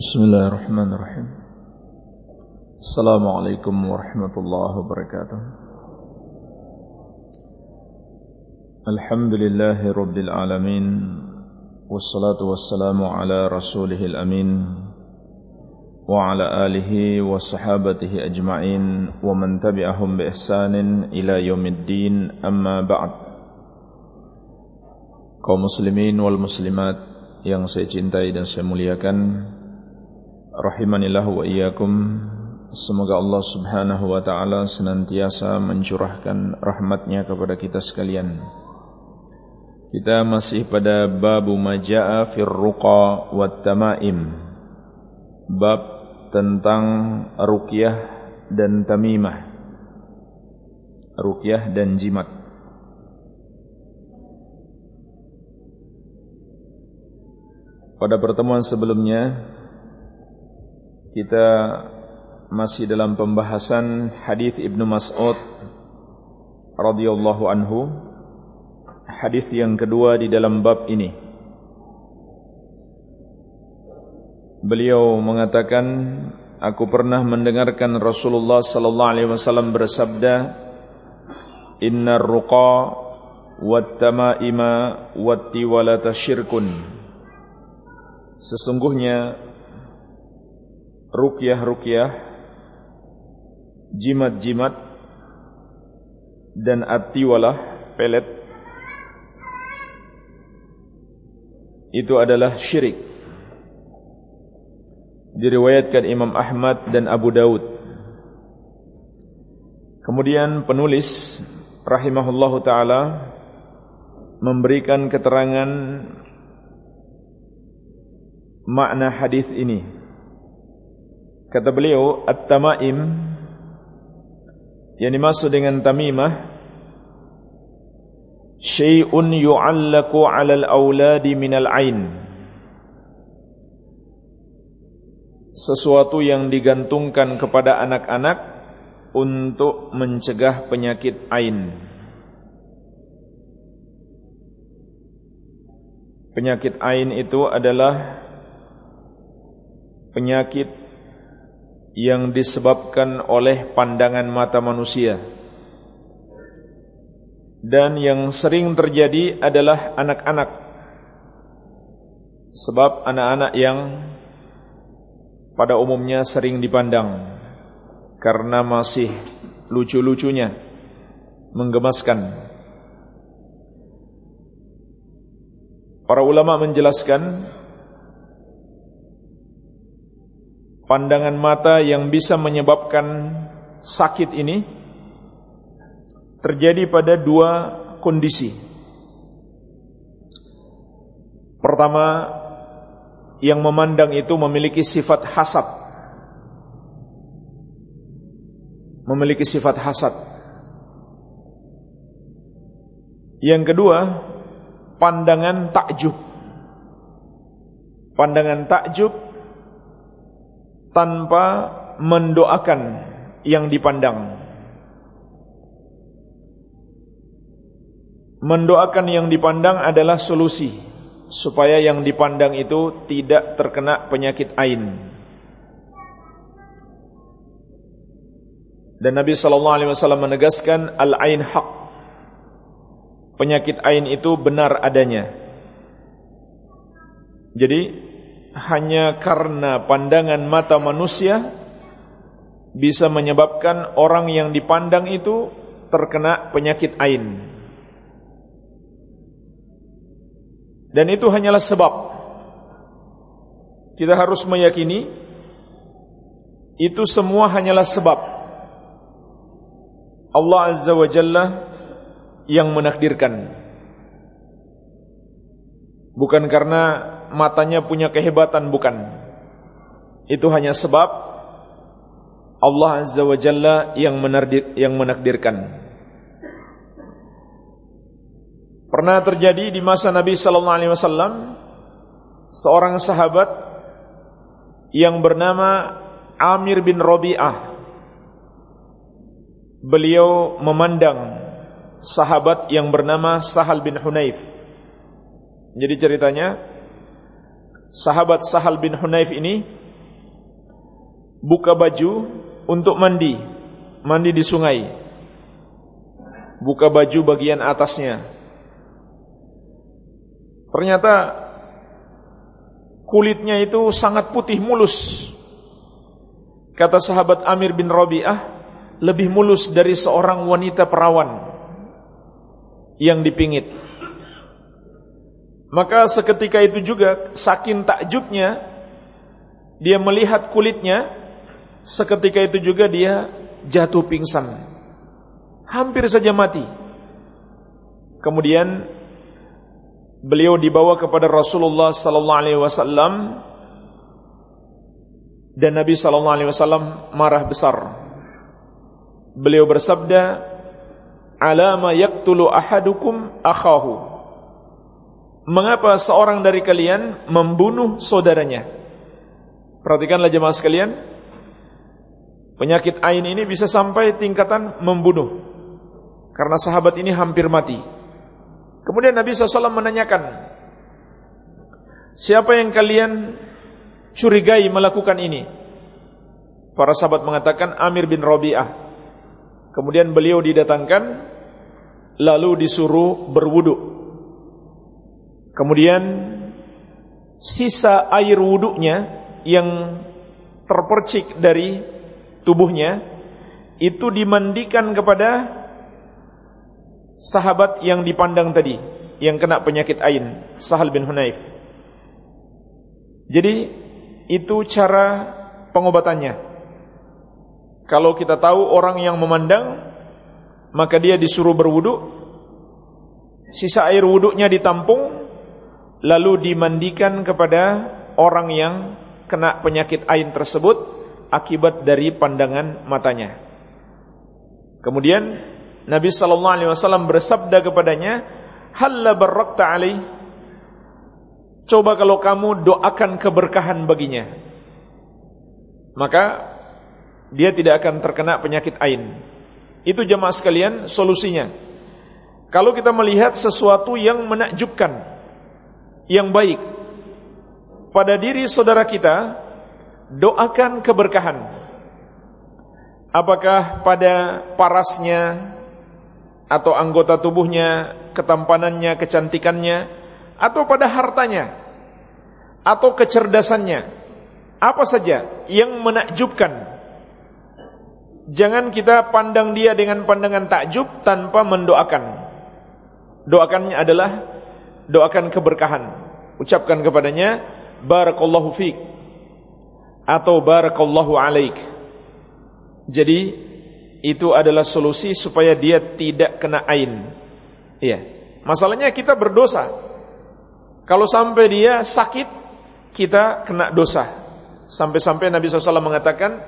بسم الله الرحمن الرحيم السلام عليكم ورحمة الله وبركاته الحمد لله رب العالمين والصلاة والسلام على رسوله الأمين وعلى آله وصحابته أجمعين ومن تبعهم بإحسان إلى يوم الدين أما بعد wal muslimat yang saya cintai dan saya muliakan. Rahimanillah wa iyyakum. Semoga Allah Subhanahu wa taala senantiasa mencurahkan rahmatnya kepada kita sekalian. Kita masih pada babu majaa fir ruqa wat tamaim. Bab tentang ruqyah dan tamimah. Ruqyah dan jimat. Pada pertemuan sebelumnya kita masih dalam pembahasan hadis Ibnu Mas'ud radhiyallahu anhu. Hadis yang kedua di dalam bab ini. Beliau mengatakan aku pernah mendengarkan Rasulullah sallallahu alaihi wasallam bersabda Innar ruqa wat tamaima wat tiwalata syirkun Sesungguhnya rukyah-rukyah, jimat-jimat, dan atiwalah pelet itu adalah syirik. Diriwayatkan Imam Ahmad dan Abu Daud. Kemudian penulis rahimahullahu taala memberikan keterangan makna hadis ini. Kata beliau, At-Tamaim yang dimaksud dengan tamimah syai'un yu'allaku 'alal auladi minal 'ain. Sesuatu yang digantungkan kepada anak-anak untuk mencegah penyakit ain. Penyakit ain itu adalah penyakit yang disebabkan oleh pandangan mata manusia. Dan yang sering terjadi adalah anak-anak. Sebab anak-anak yang pada umumnya sering dipandang karena masih lucu-lucunya menggemaskan. Para ulama menjelaskan pandangan mata yang bisa menyebabkan sakit ini terjadi pada dua kondisi. Pertama, yang memandang itu memiliki sifat hasad. Memiliki sifat hasad. Yang kedua, pandangan takjub. Pandangan takjub tanpa mendoakan yang dipandang. Mendoakan yang dipandang adalah solusi supaya yang dipandang itu tidak terkena penyakit ain. Dan Nabi sallallahu alaihi wasallam menegaskan al-ain haq. Penyakit ain itu benar adanya. Jadi hanya karena pandangan mata manusia bisa menyebabkan orang yang dipandang itu terkena penyakit ain. Dan itu hanyalah sebab. Kita harus meyakini itu semua hanyalah sebab. Allah Azza wa Jalla yang menakdirkan. Bukan karena matanya punya kehebatan bukan. Itu hanya sebab Allah Azza wa Jalla yang, yang menakdirkan. Pernah terjadi di masa Nabi sallallahu alaihi wasallam seorang sahabat yang bernama Amir bin Rabi'ah. Beliau memandang sahabat yang bernama Sahal bin Hunayf. Jadi ceritanya sahabat Sahal bin Hunayf ini buka baju untuk mandi, mandi di sungai. Buka baju bagian atasnya. Ternyata kulitnya itu sangat putih mulus. Kata sahabat Amir bin Rabi'ah, lebih mulus dari seorang wanita perawan yang dipingit. Maka seketika itu juga saking takjubnya dia melihat kulitnya seketika itu juga dia jatuh pingsan. Hampir saja mati. Kemudian beliau dibawa kepada Rasulullah sallallahu alaihi wasallam dan Nabi sallallahu alaihi wasallam marah besar. Beliau bersabda, "Alama yaqtulu ahadukum akhahu?" Mengapa seorang dari kalian membunuh saudaranya? Perhatikanlah jemaah sekalian, Penyakit ain ini bisa sampai tingkatan membunuh. Karena sahabat ini hampir mati. Kemudian Nabi SAW menanyakan, Siapa yang kalian curigai melakukan ini? Para sahabat mengatakan Amir bin Rabi'ah. Kemudian beliau didatangkan, lalu disuruh berwudu. Kemudian sisa air wuduknya yang terpercik dari tubuhnya itu dimandikan kepada sahabat yang dipandang tadi yang kena penyakit ain Sahal bin Hunayf. Jadi itu cara pengobatannya. Kalau kita tahu orang yang memandang maka dia disuruh berwudu sisa air wuduknya ditampung lalu dimandikan kepada orang yang kena penyakit ain tersebut akibat dari pandangan matanya. Kemudian Nabi sallallahu alaihi wasallam bersabda kepadanya, "Halla barakta alai?" Coba kalau kamu doakan keberkahan baginya. Maka dia tidak akan terkena penyakit ain. Itu jemaah sekalian solusinya. Kalau kita melihat sesuatu yang menakjubkan, yang baik pada diri saudara kita, doakan keberkahan. Apakah pada parasnya atau anggota tubuhnya, ketampanannya, kecantikannya, atau pada hartanya, atau kecerdasannya, apa saja yang menakjubkan. Jangan kita pandang dia dengan pandangan takjub tanpa mendoakan. Doakannya adalah doakan keberkahan. Ucapkan kepadanya, Barakallahu fiqh atau barakallahu alaik. Jadi itu adalah solusi supaya dia tidak kena ain. Iya. Masalahnya kita berdosa. Kalau sampai dia sakit, kita kena dosa. Sampai-sampai Nabi SAW mengatakan,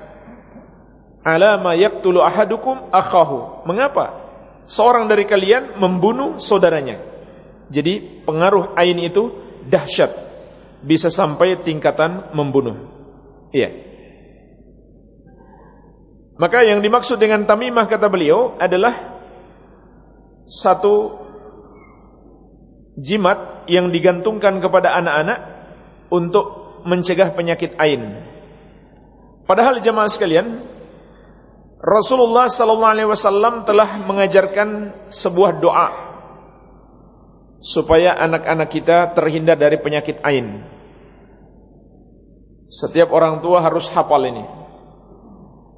Alama yaktulu ahadukum akhahu. Mengapa? Seorang dari kalian membunuh saudaranya. Jadi pengaruh ain itu dahsyat. Bisa sampai tingkatan membunuh. Iya. Maka yang dimaksud dengan tamimah kata beliau adalah satu jimat yang digantungkan kepada anak-anak untuk mencegah penyakit ain. Padahal jemaah sekalian, Rasulullah sallallahu alaihi wasallam telah mengajarkan sebuah doa supaya anak-anak kita terhindar dari penyakit ain. Setiap orang tua harus hafal ini.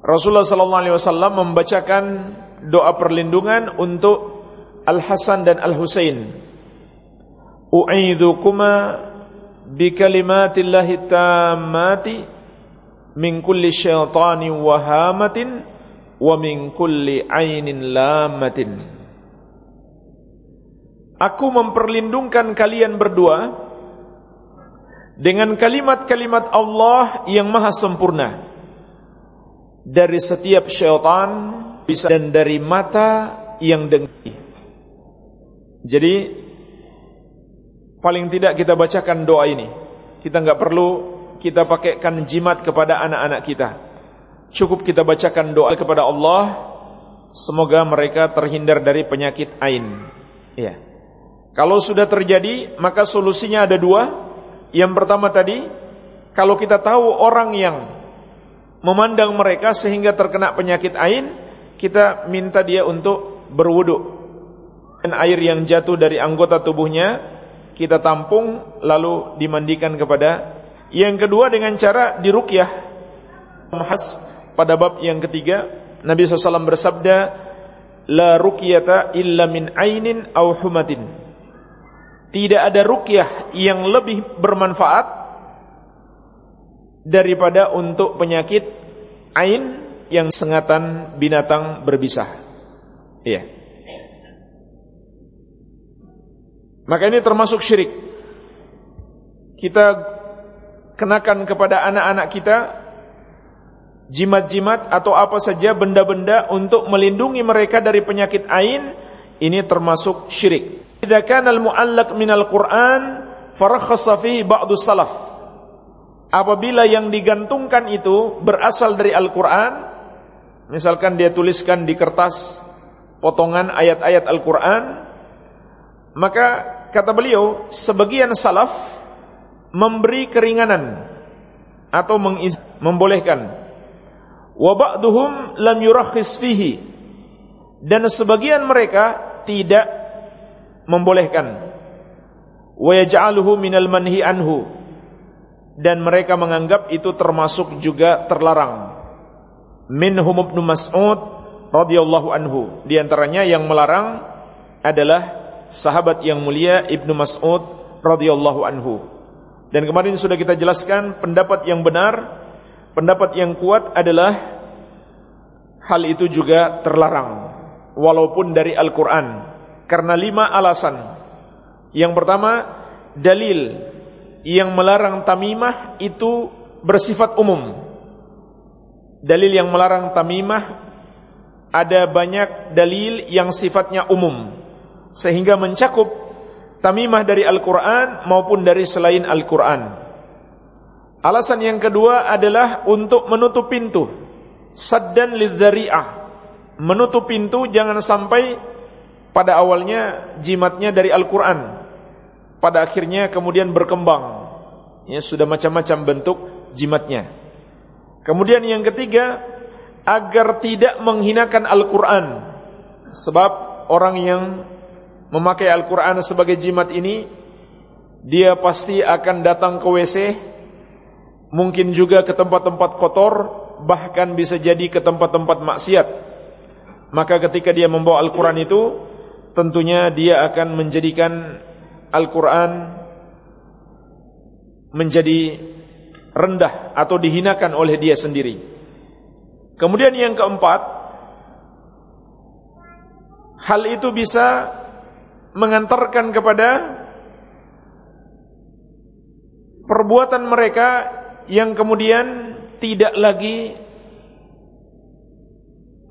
Rasulullah sallallahu alaihi wasallam membacakan doa perlindungan untuk Al Hasan dan Al Husain. U'idzukuma bi kalimatillahi tammati min kulli syaitanin wahamatin wa min kulli ainin lamatin. Aku memperlindungkan kalian berdua dengan kalimat-kalimat Allah yang maha sempurna dari setiap syaitan dan dari mata yang dengki. Jadi paling tidak kita bacakan doa ini. Kita nggak perlu kita pakaikan jimat kepada anak-anak kita. Cukup kita bacakan doa kepada Allah semoga mereka terhindar dari penyakit ain. Ya. Kalau sudah terjadi, maka solusinya ada dua. Yang pertama tadi, kalau kita tahu orang yang memandang mereka sehingga terkena penyakit ain, kita minta dia untuk berwudu. Dan air yang jatuh dari anggota tubuhnya kita tampung lalu dimandikan kepada yang kedua dengan cara dirukyah. Mahas pada bab yang ketiga Nabi SAW bersabda la rukyata illa min ainin aw humatin. Tidak ada rukyah yang lebih bermanfaat daripada untuk penyakit ain yang sengatan binatang berbisa. Iya. Maka ini termasuk syirik. Kita kenakan kepada anak-anak kita jimat-jimat atau apa saja benda-benda untuk melindungi mereka dari penyakit ain, ini termasuk syirik. Idza kana al-mu'allaq min al-Qur'an farakhasa fihi ba'du salaf. Apabila yang digantungkan itu berasal dari Al-Qur'an, misalkan dia tuliskan di kertas potongan ayat-ayat Al-Qur'an, maka kata beliau, sebagian salaf memberi keringanan atau membolehkan. Wa ba'duhum lam yurakhis fihi. Dan sebagian mereka tidak membolehkan. Wa yaj'aluhu minal manhi anhu. Dan mereka menganggap itu termasuk juga terlarang. Minhum Ibnu Mas'ud radhiyallahu anhu. Di antaranya yang melarang adalah sahabat yang mulia Ibnu Mas'ud radhiyallahu anhu. Dan kemarin sudah kita jelaskan pendapat yang benar, pendapat yang kuat adalah hal itu juga terlarang walaupun dari Al-Qur'an karena lima alasan. Yang pertama, dalil yang melarang tamimah itu bersifat umum. Dalil yang melarang tamimah ada banyak dalil yang sifatnya umum sehingga mencakup tamimah dari Al-Quran maupun dari selain Al-Quran. Alasan yang kedua adalah untuk menutup pintu saddan lidzari'ah. Menutup pintu jangan sampai pada awalnya jimatnya dari Al-Quran. Pada akhirnya kemudian berkembang. Ya, sudah macam-macam bentuk jimatnya. Kemudian yang ketiga, agar tidak menghinakan Al-Quran. Sebab orang yang memakai Al-Quran sebagai jimat ini Dia pasti akan datang ke WC Mungkin juga ke tempat-tempat kotor Bahkan bisa jadi ke tempat-tempat maksiat Maka ketika dia membawa Al-Quran itu Tentunya dia akan menjadikan Al-Quran Menjadi rendah Atau dihinakan oleh dia sendiri. Kemudian yang keempat Hal itu bisa mengantarkan kepada perbuatan mereka yang kemudian tidak lagi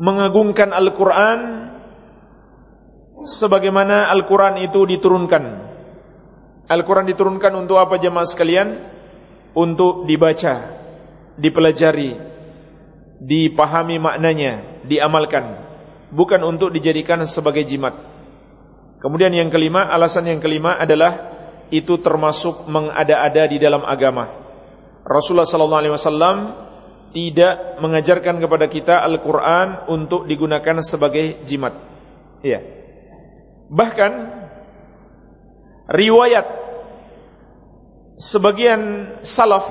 mengagungkan Al-Quran sebagaimana Al-Quran itu diturunkan. Al-Quran diturunkan untuk apa jemaah sekalian? Untuk dibaca, dipelajari, dipahami maknanya, diamalkan. Bukan untuk dijadikan sebagai jimat. Kemudian yang kelima, alasan yang kelima adalah itu termasuk mengada-ada di dalam agama. Rasulullah wasallam tidak mengajarkan kepada kita Al-Qur'an untuk digunakan sebagai jimat. Iya. Bahkan riwayat sebagian salaf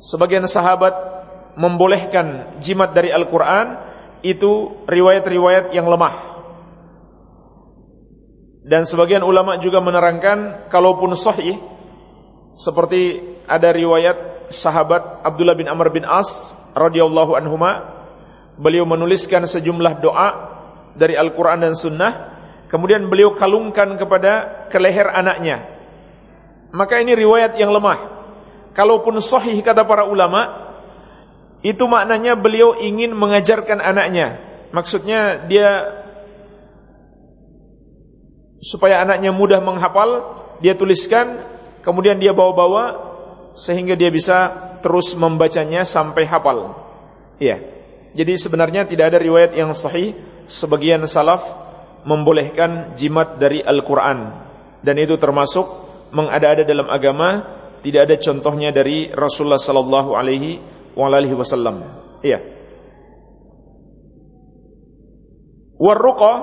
sebagian sahabat membolehkan jimat dari Al-Qur'an itu riwayat-riwayat yang lemah. Dan sebagian ulama juga menerangkan kalaupun sahih seperti ada riwayat sahabat Abdullah bin Amr bin As radhiyallahu anhuma beliau menuliskan sejumlah doa dari Al-Qur'an dan Sunnah kemudian beliau kalungkan kepada ke leher anaknya maka ini riwayat yang lemah kalaupun sahih kata para ulama itu maknanya beliau ingin mengajarkan anaknya maksudnya dia supaya anaknya mudah menghafal, dia tuliskan, kemudian dia bawa-bawa sehingga dia bisa terus membacanya sampai hafal. Iya. Jadi sebenarnya tidak ada riwayat yang sahih sebagian salaf membolehkan jimat dari Al-Qur'an dan itu termasuk mengada-ada dalam agama, tidak ada contohnya dari Rasulullah sallallahu alaihi wasallam. Iya. Warruqa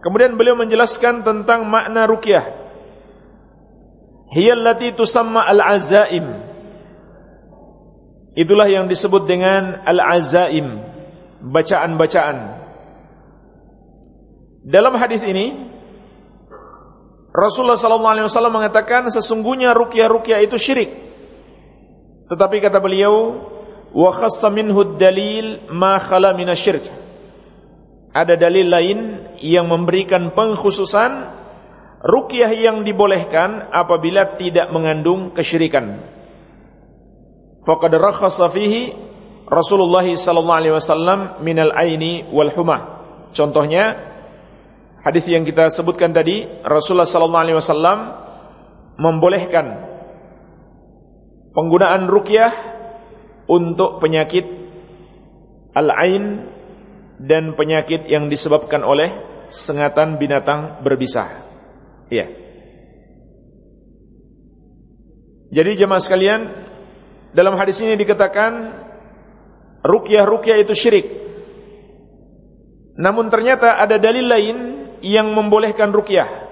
kemudian beliau menjelaskan tentang makna ruqyah. Hiya allati tusamma al-azaim. Itulah yang disebut dengan al-azaim, bacaan-bacaan. Dalam hadis ini Rasulullah sallallahu alaihi wasallam mengatakan sesungguhnya ruqyah-ruqyah itu syirik. Tetapi kata beliau, wa khassa minhu dalil ma khala minasyirk. Ada dalil lain yang memberikan pengkhususan ruqyah yang dibolehkan apabila tidak mengandung kesyirikan. Faqad rakhasa fihi Rasulullah sallallahu alaihi wasallam minal aini wal humah. Contohnya Hadis yang kita sebutkan tadi, Rasulullah sallallahu alaihi wasallam membolehkan penggunaan ruqyah untuk penyakit al-ain dan penyakit yang disebabkan oleh sengatan binatang berbisa. Iya. Jadi jemaah sekalian, dalam hadis ini dikatakan ruqyah-ruqyah itu syirik. Namun ternyata ada dalil lain yang membolehkan rukyah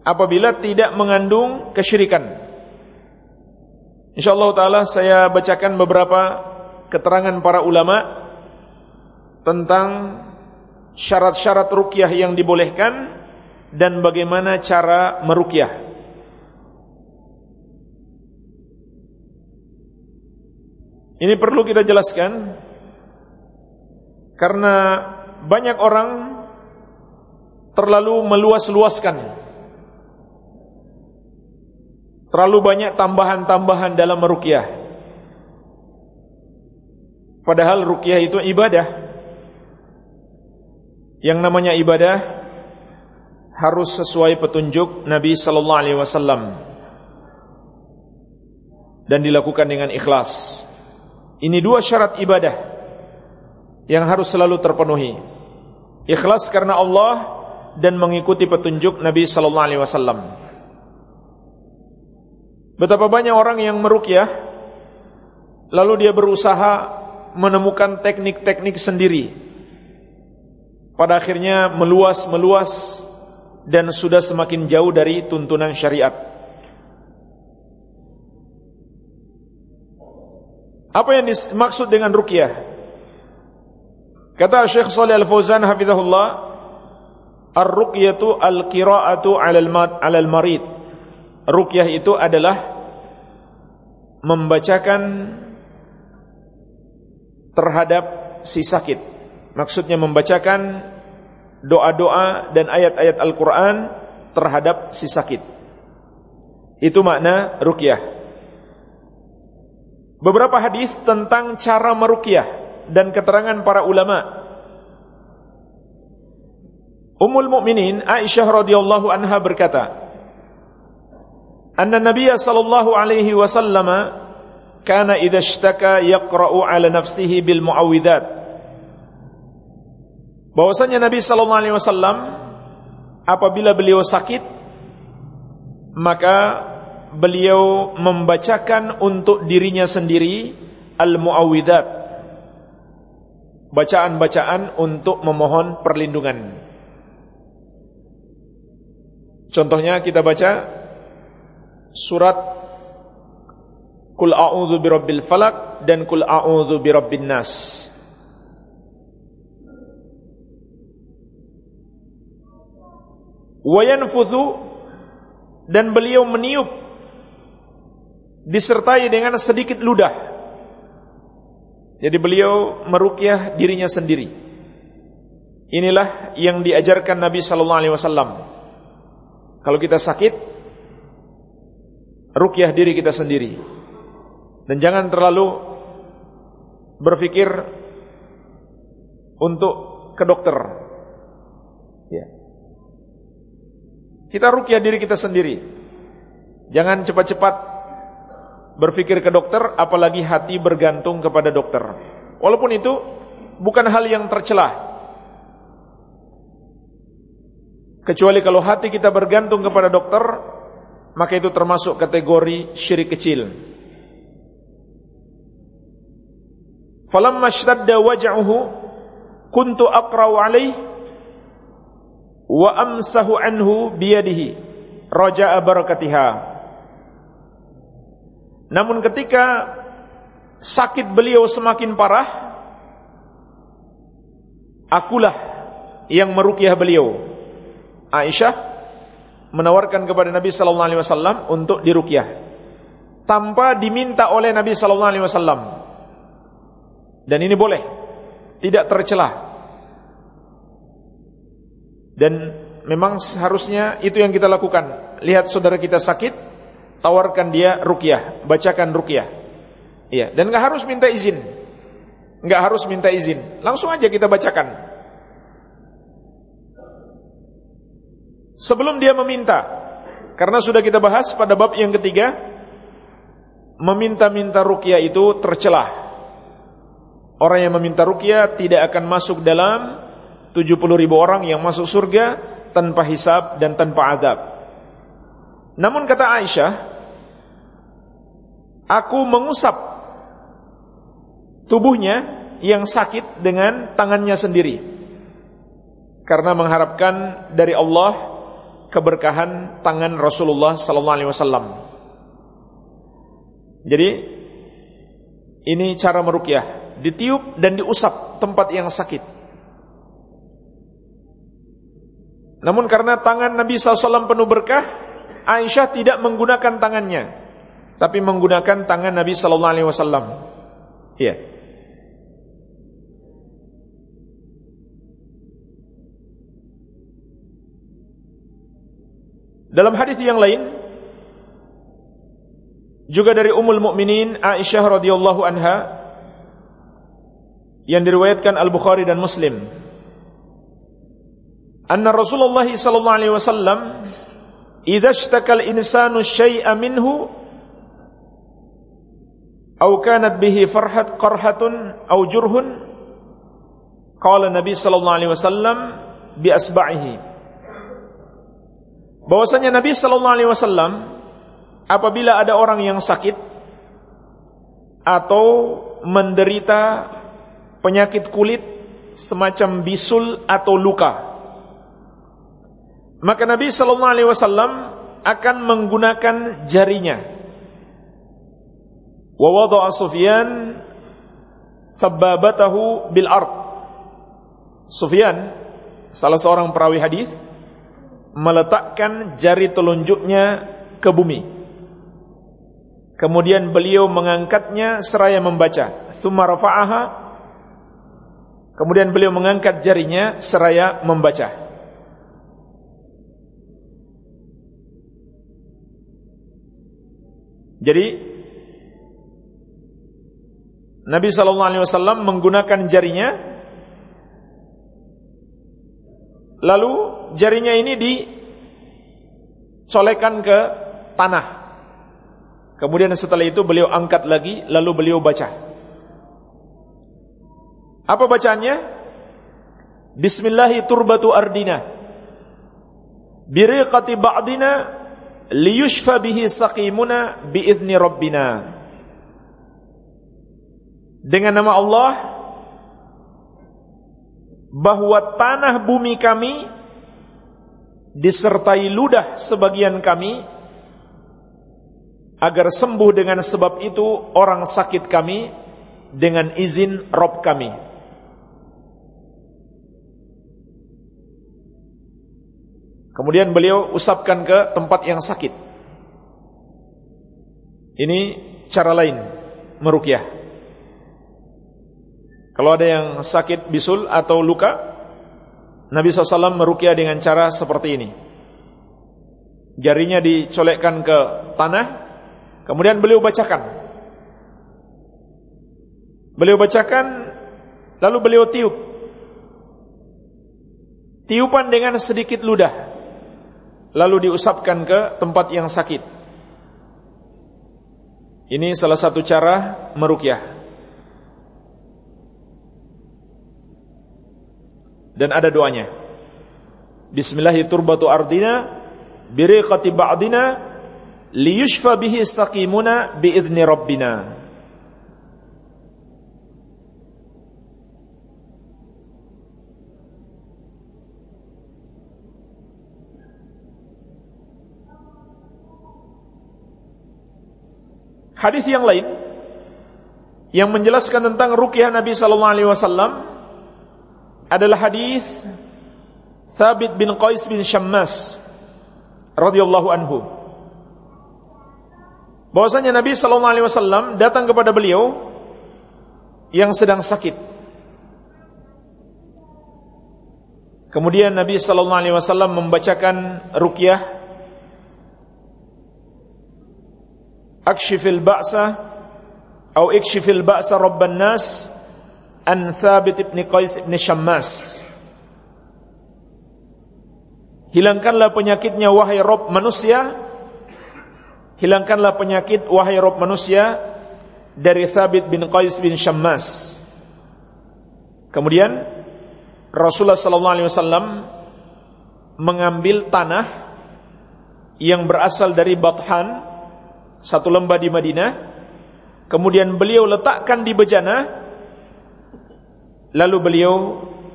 apabila tidak mengandung kesyirikan. Insyaallah taala saya bacakan beberapa keterangan para ulama tentang syarat-syarat rukyah yang dibolehkan dan bagaimana cara merukyah. Ini perlu kita jelaskan karena banyak orang terlalu meluas-luaskan. Terlalu banyak tambahan-tambahan dalam meruqyah. Padahal ruqyah itu ibadah. Yang namanya ibadah harus sesuai petunjuk Nabi sallallahu alaihi wasallam dan dilakukan dengan ikhlas. Ini dua syarat ibadah yang harus selalu terpenuhi. Ikhlas karena Allah dan mengikuti petunjuk Nabi sallallahu alaihi wasallam. Betapa banyak orang yang meruqyah lalu dia berusaha menemukan teknik-teknik sendiri. Pada akhirnya meluas-meluas dan sudah semakin jauh dari tuntunan syariat. Apa yang dimaksud dengan ruqyah? Kata Syekh Shalih Al-Fauzan hafizahullah, Ar-ruqyatu al-qira'atu 'alal marid. Ruqyah itu adalah membacakan terhadap si sakit. Maksudnya membacakan doa-doa dan ayat-ayat Al-Qur'an terhadap si sakit. Itu makna ruqyah. Beberapa hadis tentang cara meruqyah dan keterangan para ulama Ummul Mukminin Aisyah radhiyallahu anha berkata, "Anna Nabiy sallallahu alaihi wasallam kana idza ishtaka yaqra'u 'ala nafsihi bil muawwidzat." Bahwasanya Nabi sallallahu alaihi wasallam apabila beliau sakit maka beliau membacakan untuk dirinya sendiri al-muawwidzat bacaan-bacaan untuk memohon perlindungan Contohnya kita baca surat Kul a'udzu birabbil falak dan Kul a'udzu birabbin nas. Wa dan beliau meniup disertai dengan sedikit ludah. Jadi beliau merukyah dirinya sendiri. Inilah yang diajarkan Nabi sallallahu alaihi wasallam. Kalau kita sakit, rukyah diri kita sendiri. Dan jangan terlalu berpikir untuk ke dokter. Ya. Kita rukyah diri kita sendiri. Jangan cepat-cepat berpikir ke dokter, apalagi hati bergantung kepada dokter. Walaupun itu bukan hal yang tercelah. Kecuali kalau hati kita bergantung kepada dokter, maka itu termasuk kategori syirik kecil. falamma ishtadda waj'uhu kuntu aqra'u alaihi wa amsahu anhu biyadihi raja'a barakatiha namun ketika sakit beliau semakin parah akulah yang meruqyah beliau Aisyah menawarkan kepada Nabi sallallahu alaihi wasallam untuk diruqyah tanpa diminta oleh Nabi sallallahu alaihi wasallam dan ini boleh tidak tercelah dan memang seharusnya itu yang kita lakukan. Lihat saudara kita sakit, tawarkan dia rukyah, bacakan rukyah. Iya, dan nggak harus minta izin. nggak harus minta izin. Langsung aja kita bacakan. Sebelum dia meminta, karena sudah kita bahas pada bab yang ketiga, meminta-minta rukyah itu tercelah. Orang yang meminta rukyah tidak akan masuk dalam 70 ribu orang yang masuk surga tanpa hisab dan tanpa adab. Namun kata Aisyah, aku mengusap tubuhnya yang sakit dengan tangannya sendiri. Karena mengharapkan dari Allah keberkahan tangan Rasulullah sallallahu alaihi wasallam. Jadi ini cara merukyah, ditiup dan diusap tempat yang sakit. Namun karena tangan Nabi SAW penuh berkah, Aisyah tidak menggunakan tangannya, tapi menggunakan tangan Nabi SAW. Iya. Dalam hadis yang lain juga dari Ummul Mukminin Aisyah radhiyallahu anha yang diriwayatkan Al-Bukhari dan Muslim. Anna Rasulullah sallallahu alaihi wasallam idza ishtaka al-insanu syai'a minhu aw kanat bihi farhat qarhatun aw jurhun qala Nabi sallallahu alaihi wasallam bi asba'ihi bahwasanya Nabi sallallahu alaihi wasallam apabila ada orang yang sakit atau menderita penyakit kulit semacam bisul atau luka maka Nabi sallallahu alaihi wasallam akan menggunakan jarinya. Wa wada'a Sufyan sababatahu bil ard. Sufyan salah seorang perawi hadis meletakkan jari telunjuknya ke bumi. Kemudian beliau mengangkatnya seraya membaca. Rafa'aha. Kemudian beliau mengangkat jarinya seraya membaca. Jadi Nabi sallallahu alaihi wasallam menggunakan jarinya lalu jarinya ini dicolekan ke tanah. Kemudian setelah itu beliau angkat lagi lalu beliau baca. Apa bacaannya? Bismillahi turbatu ardina. Biriqati ba'dina liyushfa bihi saqimuna biizni rabbina dengan nama Allah bahwa tanah bumi kami disertai ludah sebagian kami agar sembuh dengan sebab itu orang sakit kami dengan izin Rob kami Kemudian beliau usapkan ke tempat yang sakit. Ini cara lain merukyah. Kalau ada yang sakit bisul atau luka, Nabi SAW merukyah dengan cara seperti ini. Jarinya dicolekkan ke tanah, kemudian beliau bacakan. Beliau bacakan, lalu beliau tiup. Tiupan dengan sedikit ludah lalu diusapkan ke tempat yang sakit. Ini salah satu cara merukyah. Dan ada doanya. Bismillahirrahmanirrahim. ardina biriqati ba'dina liyushfa bihi saqimuna biidni rabbina. Hadis yang lain yang menjelaskan tentang rukyah Nabi sallallahu alaihi wasallam adalah hadis Thabit bin Qais bin Syammas radhiyallahu anhu. Bahwasanya Nabi sallallahu alaihi wasallam datang kepada beliau yang sedang sakit. Kemudian Nabi sallallahu alaihi wasallam membacakan ruqyah Akshifil ba'sa atau ikshifil ba'sa rabban nas an Thabit ibn Qais ibn Syammas. Hilangkanlah penyakitnya wahai Rob manusia. Hilangkanlah penyakit wahai Rob manusia Dari Thabit bin Qais bin Syammas Kemudian Rasulullah sallallahu alaihi wasallam mengambil tanah yang berasal dari Bathan satu lembah di Madinah. Kemudian beliau letakkan di bejana lalu beliau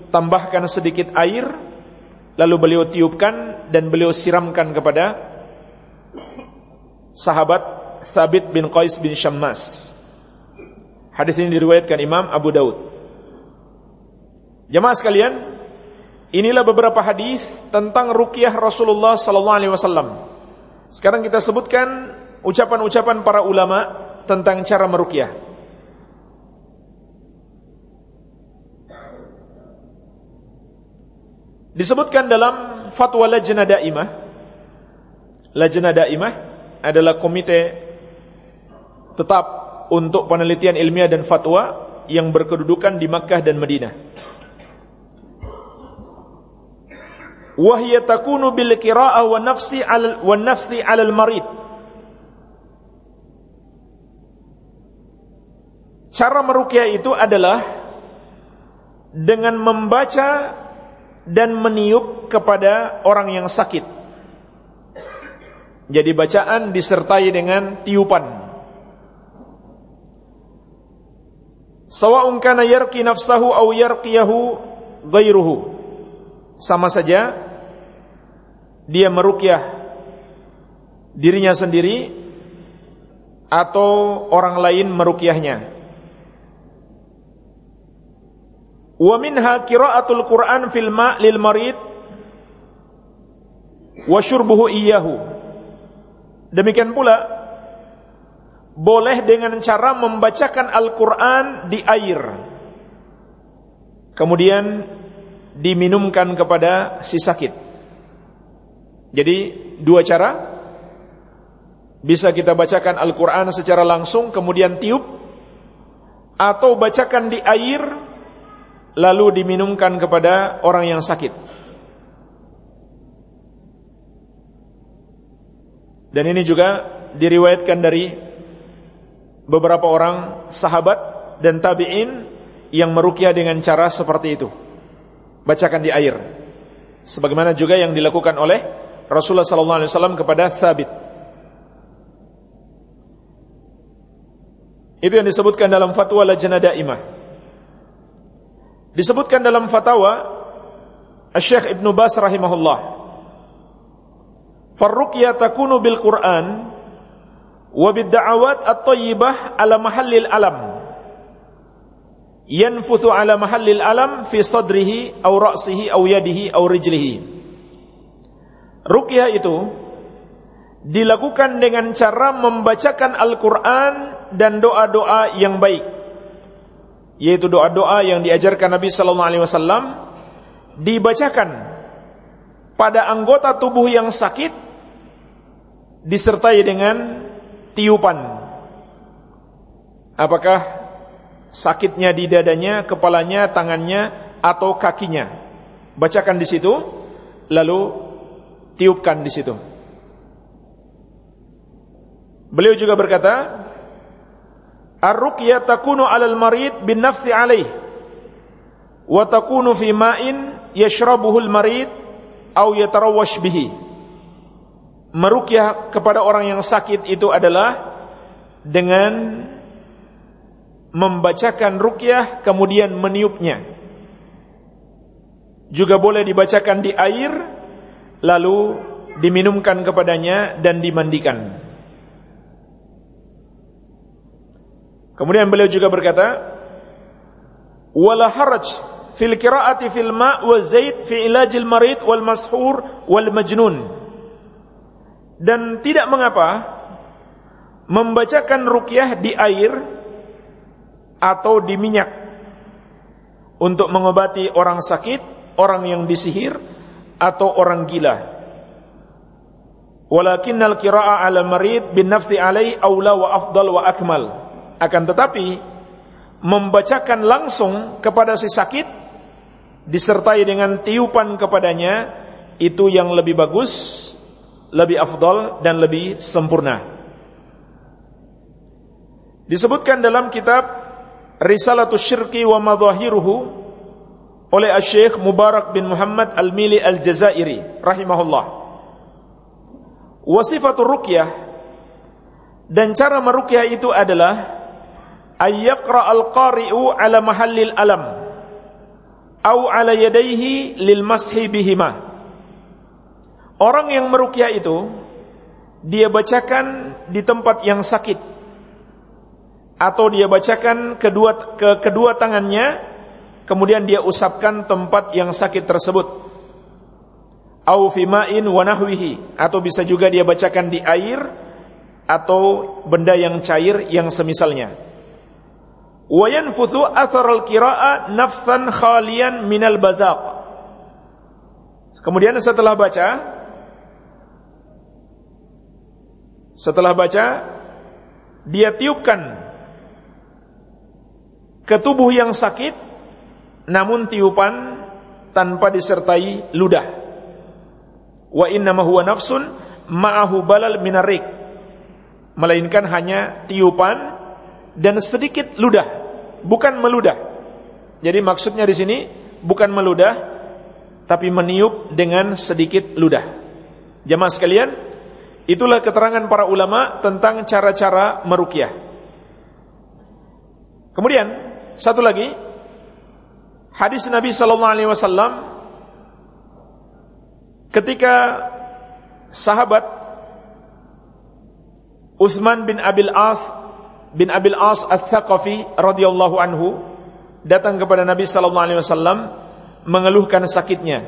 tambahkan sedikit air lalu beliau tiupkan dan beliau siramkan kepada sahabat Thabit bin Qais bin Syammas hadis ini diriwayatkan Imam Abu Daud Jemaah sekalian, inilah beberapa hadis tentang ruqyah Rasulullah sallallahu alaihi wasallam. Sekarang kita sebutkan ucapan-ucapan para ulama tentang cara meruqyah. Disebutkan dalam fatwa Lajnah Daimah. Lajnah Daimah adalah komite tetap untuk penelitian ilmiah dan fatwa yang berkedudukan di Makkah dan Madinah. wahya takunu bil qira'ah wa nafsi al wa nafsi al marid Cara meruqyah itu adalah dengan membaca dan meniup kepada orang yang sakit. Jadi bacaan disertai dengan tiupan. Sawa'un kana yarqi nafsahu aw yarqiyahu ghairuhu. Sama saja dia merukyah dirinya sendiri atau orang lain merukyahnya. Wa minha qiraatul Qur'an fil ma' lil marid wa syurbuhu iyyahu. Demikian pula boleh dengan cara membacakan Al-Qur'an di air. Kemudian diminumkan kepada si sakit. Jadi dua cara Bisa kita bacakan Al-Quran secara langsung Kemudian tiup Atau bacakan di air Lalu diminumkan kepada orang yang sakit Dan ini juga diriwayatkan dari Beberapa orang sahabat dan tabi'in Yang merukyah dengan cara seperti itu Bacakan di air Sebagaimana juga yang dilakukan oleh Rasulullah sallallahu alaihi wasallam kepada Thabit. Itu yang disebutkan dalam fatwa Lajnah Daimah. Disebutkan dalam fatwa Syekh Ibn Bas rahimahullah. Farruqya takunu bil Qur'an wa bid da'awat at-thayyibah ala mahallil alam. Yanfuthu ala mahallil alam fi sadrihi aw ra'sihi aw yadihi aw rijlihi. Ruqyah itu dilakukan dengan cara membacakan Al-Quran dan doa-doa yang baik. Yaitu doa-doa yang diajarkan Nabi Sallallahu Alaihi Wasallam dibacakan pada anggota tubuh yang sakit disertai dengan tiupan. Apakah sakitnya di dadanya, kepalanya, tangannya, atau kakinya? Bacakan di situ, lalu tiupkan di situ. Beliau juga berkata, Ar-ruqyah takunu 'alal marid bin nafthi 'alaih wa takunu fi ma'in yashrabuhu al-marid aw yatarawwash bihi. Meruqyah kepada orang yang sakit itu adalah dengan membacakan ruqyah kemudian meniupnya. Juga boleh dibacakan di air lalu diminumkan kepadanya dan dimandikan. Kemudian beliau juga berkata, "Wala haraj fil qira'ati fil ma' wa zait fi ilajil marid wal mashur wal majnun." Dan tidak mengapa membacakan rukyah di air atau di minyak untuk mengobati orang sakit, orang yang disihir atau orang gila walakinnal qira'a 'ala marid bin nafsi alai aula wa afdal wa akmal akan tetapi membacakan langsung kepada si sakit disertai dengan tiupan kepadanya itu yang lebih bagus lebih afdal dan lebih sempurna. Disebutkan dalam kitab Risalatul Syirki wa Madhahiruhu oleh Syekh Mubarak bin Muhammad Al-Mili Al-Jazairi rahimahullah. Wasifatul ruqyah dan cara meruqyah itu adalah ayyaqra al-qari'u ala mahallil alam au ala yadayhi lil mashi bihima orang yang meruqyah itu dia bacakan di tempat yang sakit. Atau dia bacakan kedua ke kedua tangannya kemudian dia usapkan tempat yang sakit tersebut. Au fi ma'in wa nahwihi. Atau bisa juga dia bacakan di air atau benda yang cair yang semisalnya. Wa yanfuthu athar al-qira'a nafsan khalian. Kemudian setelah baca setelah baca dia tiupkan ke tubuh yang sakit namun tiupan tanpa disertai ludah wa innama huwa nafsun ma'ahu balal minarik melainkan hanya tiupan dan sedikit ludah bukan meludah. Jadi maksudnya di sini bukan meludah tapi meniup dengan sedikit ludah. Jamaah sekalian itulah keterangan para ulama tentang cara-cara merukyah kemudian satu lagi hadis Nabi sallallahu alaihi wasallam ketika sahabat Utsman bin Abil As bin Abil As Ats-Tsaqafi radhiyallahu anhu datang kepada Nabi sallallahu alaihi wasallam mengeluhkan sakitnya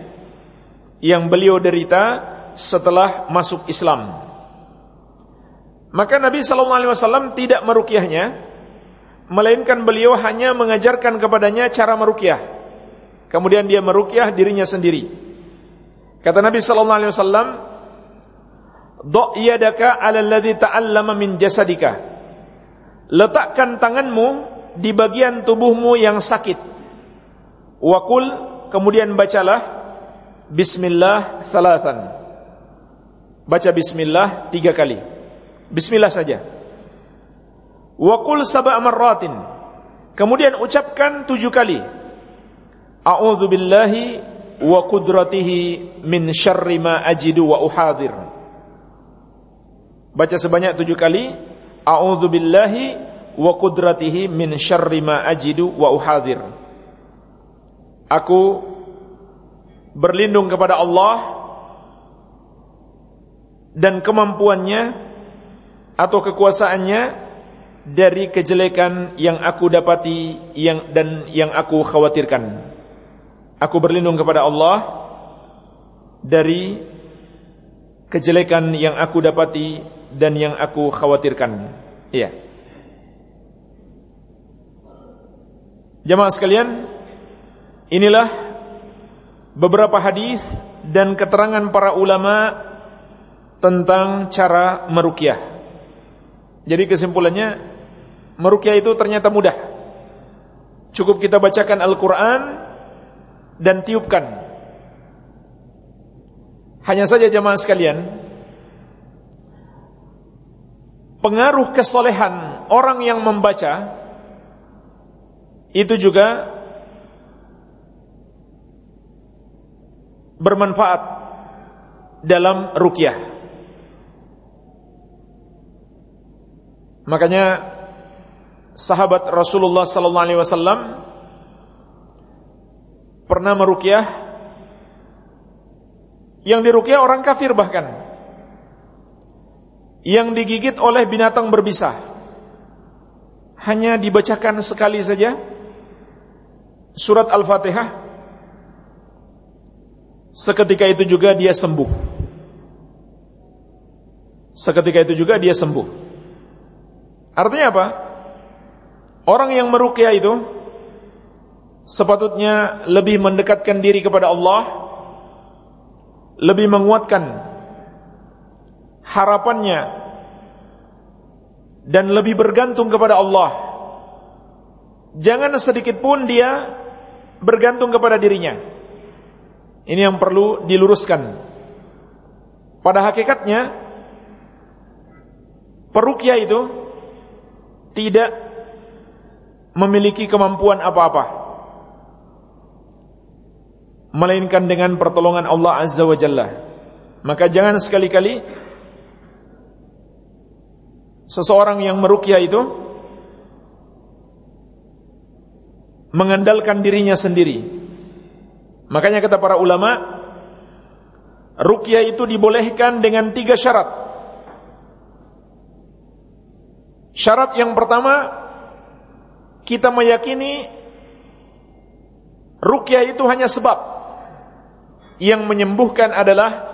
yang beliau derita setelah masuk Islam. Maka Nabi sallallahu alaihi wasallam tidak meruqyahnya melainkan beliau hanya mengajarkan kepadanya cara meruqyah. Kemudian dia meruqyah dirinya sendiri. Kata Nabi sallallahu alaihi wasallam, "Dha' yadaka 'ala alladhi ta'allama min jasadika." Letakkan tanganmu di bagian tubuhmu yang sakit. Wakul kemudian bacalah bismillah thalathan. Baca bismillah tiga kali. Bismillah saja. Wakul sab'a marratin. Kemudian ucapkan tujuh kali. A'udzu billahi wa qudratihi min syarri ma ajidu wa uhadir. Baca sebanyak tujuh kali. A'udzu billahi wa qudratihi min syarri ma ajidu wa uhadir. Aku berlindung kepada Allah dan kemampuannya atau kekuasaannya dari kejelekan yang aku dapati yang dan yang aku khawatirkan. Aku berlindung kepada Allah dari kejelekan yang aku dapati dan yang aku khawatirkan. Iya. Jamaah sekalian, inilah beberapa hadis dan keterangan para ulama tentang cara merukyah. Jadi kesimpulannya, merukyah itu ternyata mudah. Cukup kita bacakan Al-Quran dan tiupkan. Hanya saja jemaah sekalian, pengaruh kesolehan orang yang membaca itu juga bermanfaat dalam rukyah. Makanya sahabat Rasulullah sallallahu alaihi wasallam pernah merukyah yang dirukyah orang kafir bahkan yang digigit oleh binatang berbisa. Hanya dibacakan sekali saja. Surat Al-Fatihah. Seketika itu juga dia sembuh. Seketika itu juga dia sembuh. Artinya apa? Orang yang meruqyah itu sepatutnya lebih mendekatkan diri kepada Allah lebih menguatkan harapannya dan lebih bergantung kepada Allah. Jangan sedikit pun dia bergantung kepada dirinya. Ini yang perlu diluruskan. Pada hakikatnya perukia itu tidak memiliki kemampuan apa-apa. Melainkan dengan pertolongan Allah Azza wa Jalla. Maka jangan sekali-kali seseorang yang merukyah itu mengandalkan dirinya sendiri. Makanya kata para ulama, rukyah itu dibolehkan dengan tiga syarat. Syarat yang pertama, kita meyakini rukyah itu hanya sebab yang menyembuhkan adalah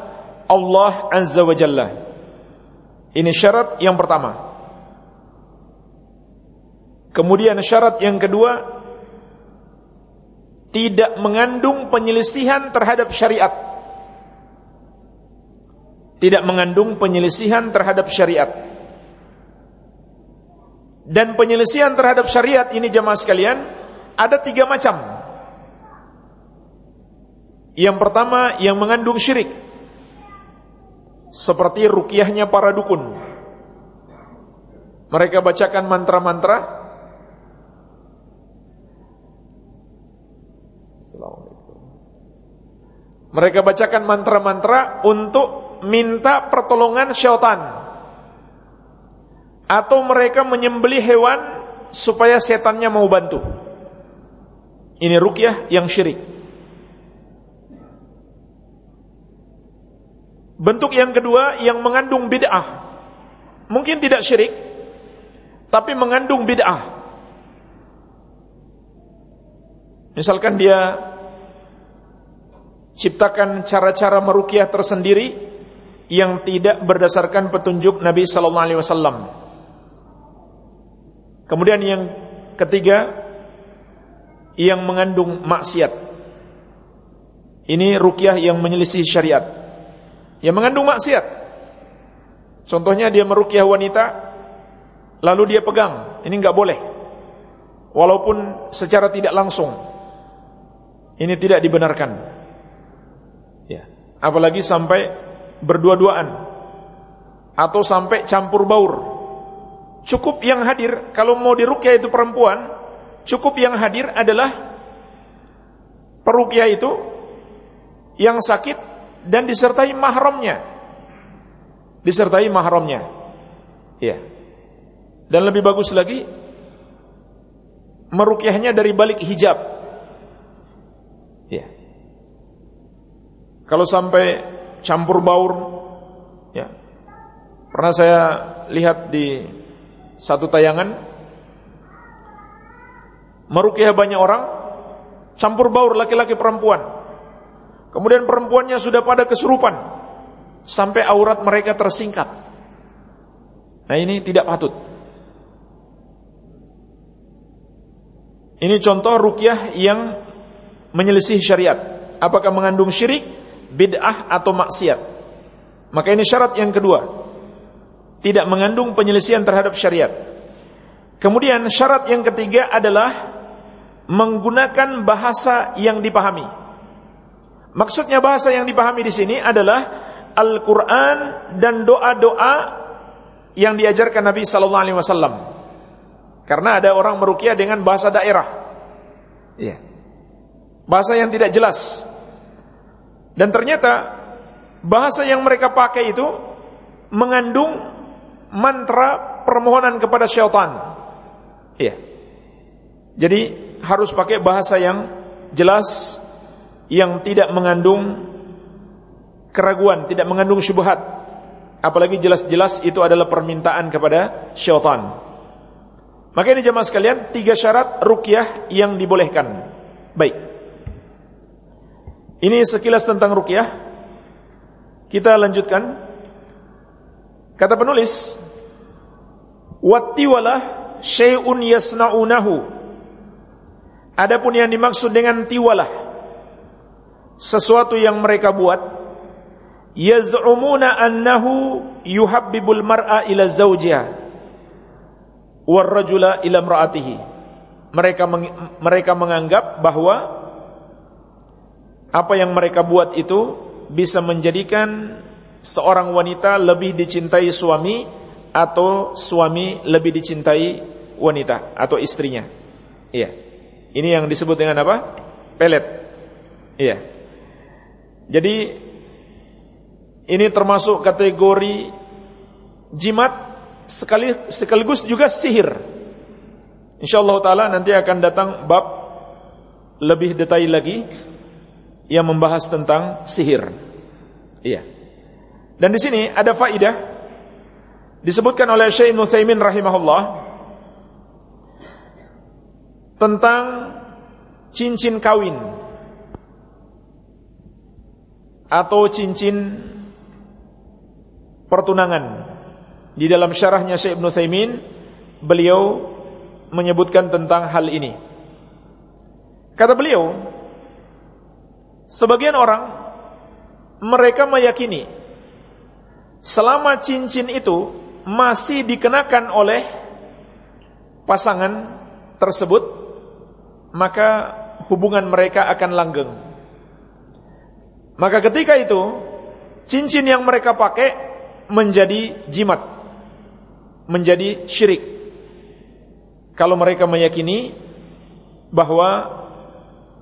Allah Azza wa Jalla. Ini syarat yang pertama. Kemudian syarat yang kedua tidak mengandung penyelisihan terhadap syariat. Tidak mengandung penyelisihan terhadap syariat. Dan penyelisihan terhadap syariat ini jemaah sekalian ada tiga macam. Yang pertama yang mengandung syirik. Seperti rukiahnya para dukun. Mereka bacakan mantra-mantra Mereka bacakan mantra-mantra untuk minta pertolongan syaitan. Atau mereka menyembelih hewan supaya setannya mau bantu. Ini rukyah yang syirik. Bentuk yang kedua yang mengandung bid'ah. Mungkin tidak syirik, tapi mengandung bid'ah. Misalkan dia ciptakan cara-cara merukyah tersendiri yang tidak berdasarkan petunjuk Nabi sallallahu alaihi wasallam. Kemudian yang ketiga yang mengandung maksiat. Ini rukyah yang menyelisih syariat. Yang mengandung maksiat. Contohnya dia merukyah wanita lalu dia pegang. Ini enggak boleh. Walaupun secara tidak langsung. Ini tidak dibenarkan. Ya, apalagi sampai berdua-duaan atau sampai campur baur. Cukup yang hadir kalau mau dirukyah itu perempuan, cukup yang hadir adalah perukyah itu yang sakit dan disertai mahramnya. Disertai mahramnya. Ya. Dan lebih bagus lagi merukyahnya dari balik hijab Kalau sampai campur baur, ya. Pernah saya lihat di satu tayangan merukyah banyak orang campur baur laki-laki perempuan. Kemudian perempuannya sudah pada kesurupan sampai aurat mereka tersingkat. Nah, ini tidak patut. Ini contoh rukyah yang menyelisih syariat. Apakah mengandung syirik, bid'ah atau maksiat? Maka ini syarat yang kedua. Tidak mengandung penyelisihan terhadap syariat. Kemudian syarat yang ketiga adalah menggunakan bahasa yang dipahami. Maksudnya bahasa yang dipahami di sini adalah Al-Qur'an dan doa-doa yang diajarkan Nabi sallallahu alaihi wasallam. Karena ada orang meruqyah dengan bahasa daerah. Iya bahasa yang tidak jelas. Dan ternyata bahasa yang mereka pakai itu mengandung mantra permohonan kepada syaitan. Iya. Jadi harus pakai bahasa yang jelas yang tidak mengandung keraguan, tidak mengandung syubhat. Apalagi jelas-jelas itu adalah permintaan kepada syaitan. Maka ini jemaah sekalian, tiga syarat rukyah yang dibolehkan. Baik. Ini sekilas tentang rukyah. Kita lanjutkan. Kata penulis, "Wattiwalah syai'un yasna'unahu." Adapun yang dimaksud dengan tiwalah sesuatu yang mereka buat yaz'umuna annahu yuhabbibul mar'a ila zawjiha warrajula ila imra'atihi. Mereka mereka menganggap bahwa apa yang mereka buat itu bisa menjadikan seorang wanita lebih dicintai suami atau suami lebih dicintai wanita atau istrinya. Iya. Ini yang disebut dengan apa? Pelet. Iya. Jadi ini termasuk kategori jimat sekali sekaligus juga sihir. Insyaallah taala nanti akan datang bab lebih detail lagi yang membahas tentang sihir. Iya. Dan di sini ada faidah disebutkan oleh Syekh Nutsaimin rahimahullah tentang cincin kawin atau cincin pertunangan. Di dalam syarahnya Syekh Ibn Thaymin Beliau menyebutkan tentang hal ini Kata beliau Sebagian orang Mereka meyakini Selama cincin itu Masih dikenakan oleh Pasangan tersebut Maka hubungan mereka akan langgeng Maka ketika itu Cincin yang mereka pakai Menjadi jimat menjadi syirik. Kalau mereka meyakini bahwa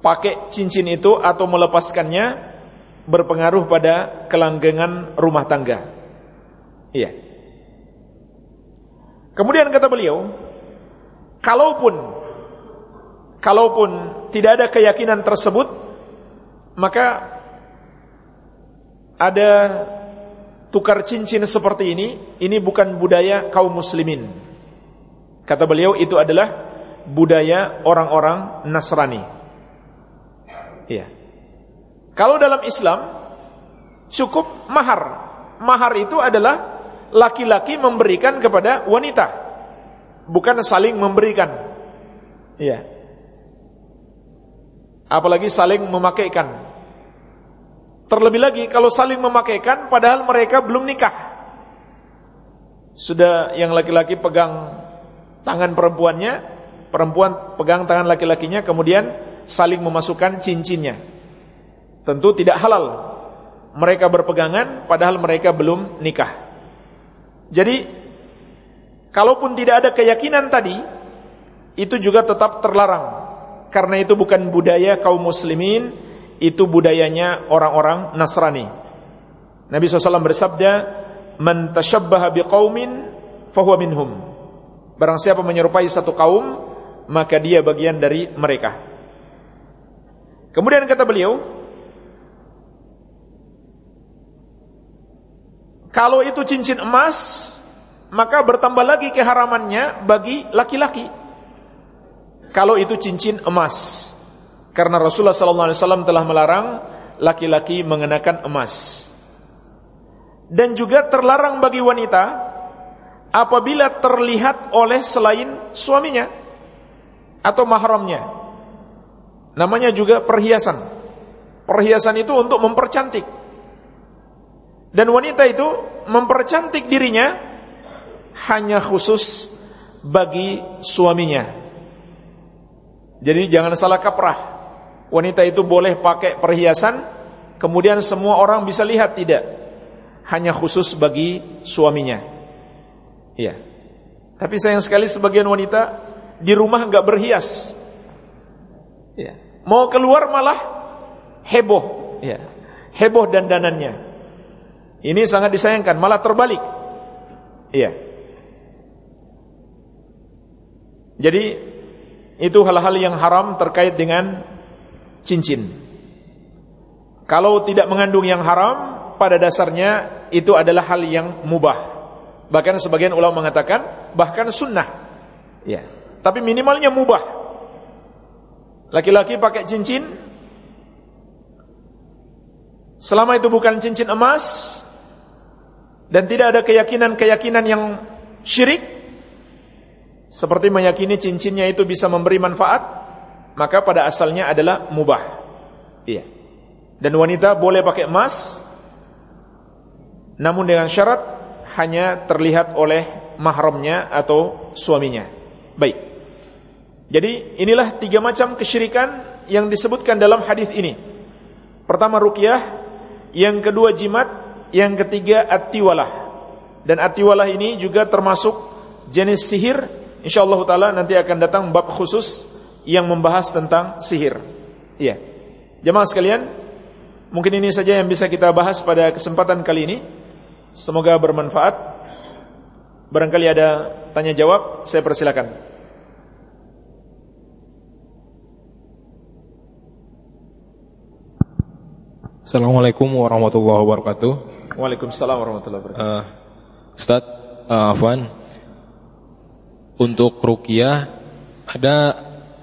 pakai cincin itu atau melepaskannya berpengaruh pada kelanggengan rumah tangga. Iya. Kemudian kata beliau, kalaupun kalaupun tidak ada keyakinan tersebut, maka ada tukar cincin seperti ini, ini bukan budaya kaum muslimin. Kata beliau itu adalah budaya orang-orang Nasrani. Iya. Kalau dalam Islam cukup mahar. Mahar itu adalah laki-laki memberikan kepada wanita, bukan saling memberikan. Iya. Apalagi saling memakaikan. Terlebih lagi kalau saling memakaikan padahal mereka belum nikah. Sudah yang laki-laki pegang tangan perempuannya, perempuan pegang tangan laki-lakinya kemudian saling memasukkan cincinnya. Tentu tidak halal. Mereka berpegangan padahal mereka belum nikah. Jadi kalaupun tidak ada keyakinan tadi itu juga tetap terlarang karena itu bukan budaya kaum muslimin itu budayanya orang-orang Nasrani. Nabi SAW bersabda, "Man tashabbaha biqaumin fahuwa minhum." Barang siapa menyerupai satu kaum, maka dia bagian dari mereka. Kemudian kata beliau, kalau itu cincin emas, maka bertambah lagi keharamannya bagi laki-laki. Kalau itu cincin emas. Karena Rasulullah SAW telah melarang laki-laki mengenakan emas. Dan juga terlarang bagi wanita apabila terlihat oleh selain suaminya atau mahramnya. Namanya juga perhiasan. Perhiasan itu untuk mempercantik. Dan wanita itu mempercantik dirinya hanya khusus bagi suaminya. Jadi jangan salah kaprah wanita itu boleh pakai perhiasan, kemudian semua orang bisa lihat tidak? Hanya khusus bagi suaminya. Iya. Tapi sayang sekali sebagian wanita di rumah nggak berhias. Iya. Mau keluar malah heboh, iya. Heboh dan danannya. Ini sangat disayangkan, malah terbalik. Iya. Jadi itu hal-hal yang haram terkait dengan cincin. Kalau tidak mengandung yang haram, pada dasarnya itu adalah hal yang mubah. Bahkan sebagian ulama mengatakan bahkan sunnah. Ya. Tapi minimalnya mubah. Laki-laki pakai cincin selama itu bukan cincin emas dan tidak ada keyakinan-keyakinan yang syirik seperti meyakini cincinnya itu bisa memberi manfaat, maka pada asalnya adalah mubah. Iya. Dan wanita boleh pakai emas namun dengan syarat hanya terlihat oleh mahramnya atau suaminya. Baik. Jadi inilah tiga macam kesyirikan yang disebutkan dalam hadis ini. Pertama ruqyah, yang kedua jimat, yang ketiga atiwalah. Dan atiwalah ini juga termasuk jenis sihir. Insyaallah taala nanti akan datang bab khusus yang membahas tentang sihir. Iya. Jemaah sekalian, mungkin ini saja yang bisa kita bahas pada kesempatan kali ini. Semoga bermanfaat. Barangkali ada tanya jawab, saya persilakan. Assalamualaikum warahmatullahi wabarakatuh. Waalaikumsalam warahmatullahi wabarakatuh. Uh, Ustaz uh, Afwan, untuk rukiah ada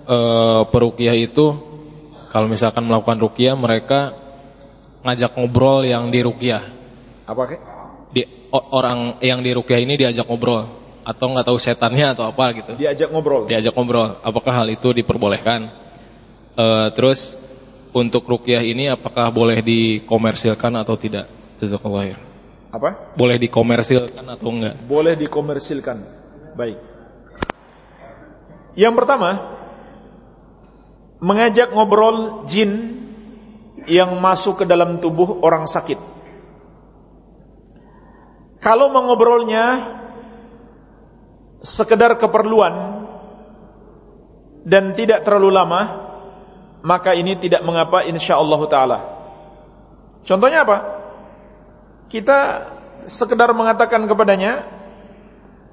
uh, perukiah itu kalau misalkan melakukan rukiah mereka ngajak ngobrol yang di rukiah. Apa ke? Di orang yang di rukiah ini diajak ngobrol atau nggak tahu setannya atau apa gitu. Diajak ngobrol. Diajak ngobrol. Apakah hal itu diperbolehkan? Uh, terus untuk rukyah ini apakah boleh dikomersilkan atau tidak? Jazakallah Apa? Boleh dikomersilkan atau enggak? Boleh dikomersilkan. Baik. Yang pertama, mengajak ngobrol jin yang masuk ke dalam tubuh orang sakit. Kalau mengobrolnya sekedar keperluan dan tidak terlalu lama, maka ini tidak mengapa insyaallah taala. Contohnya apa? Kita sekedar mengatakan kepadanya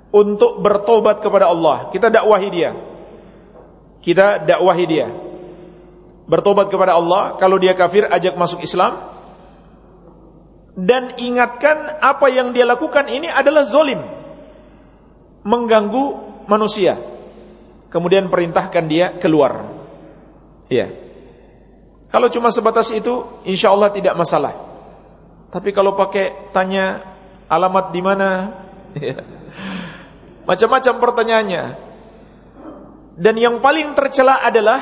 untuk bertobat kepada Allah. Kita dakwahi dia. Kita dakwahi dia. Bertobat kepada Allah, kalau dia kafir ajak masuk Islam. Dan ingatkan apa yang dia lakukan ini adalah zolim. Mengganggu manusia. Kemudian perintahkan dia keluar. Iya. Kalau cuma sebatas itu, insya Allah tidak masalah. Tapi kalau pakai tanya alamat di mana, iya. macam-macam pertanyaannya. Dan yang paling tercela adalah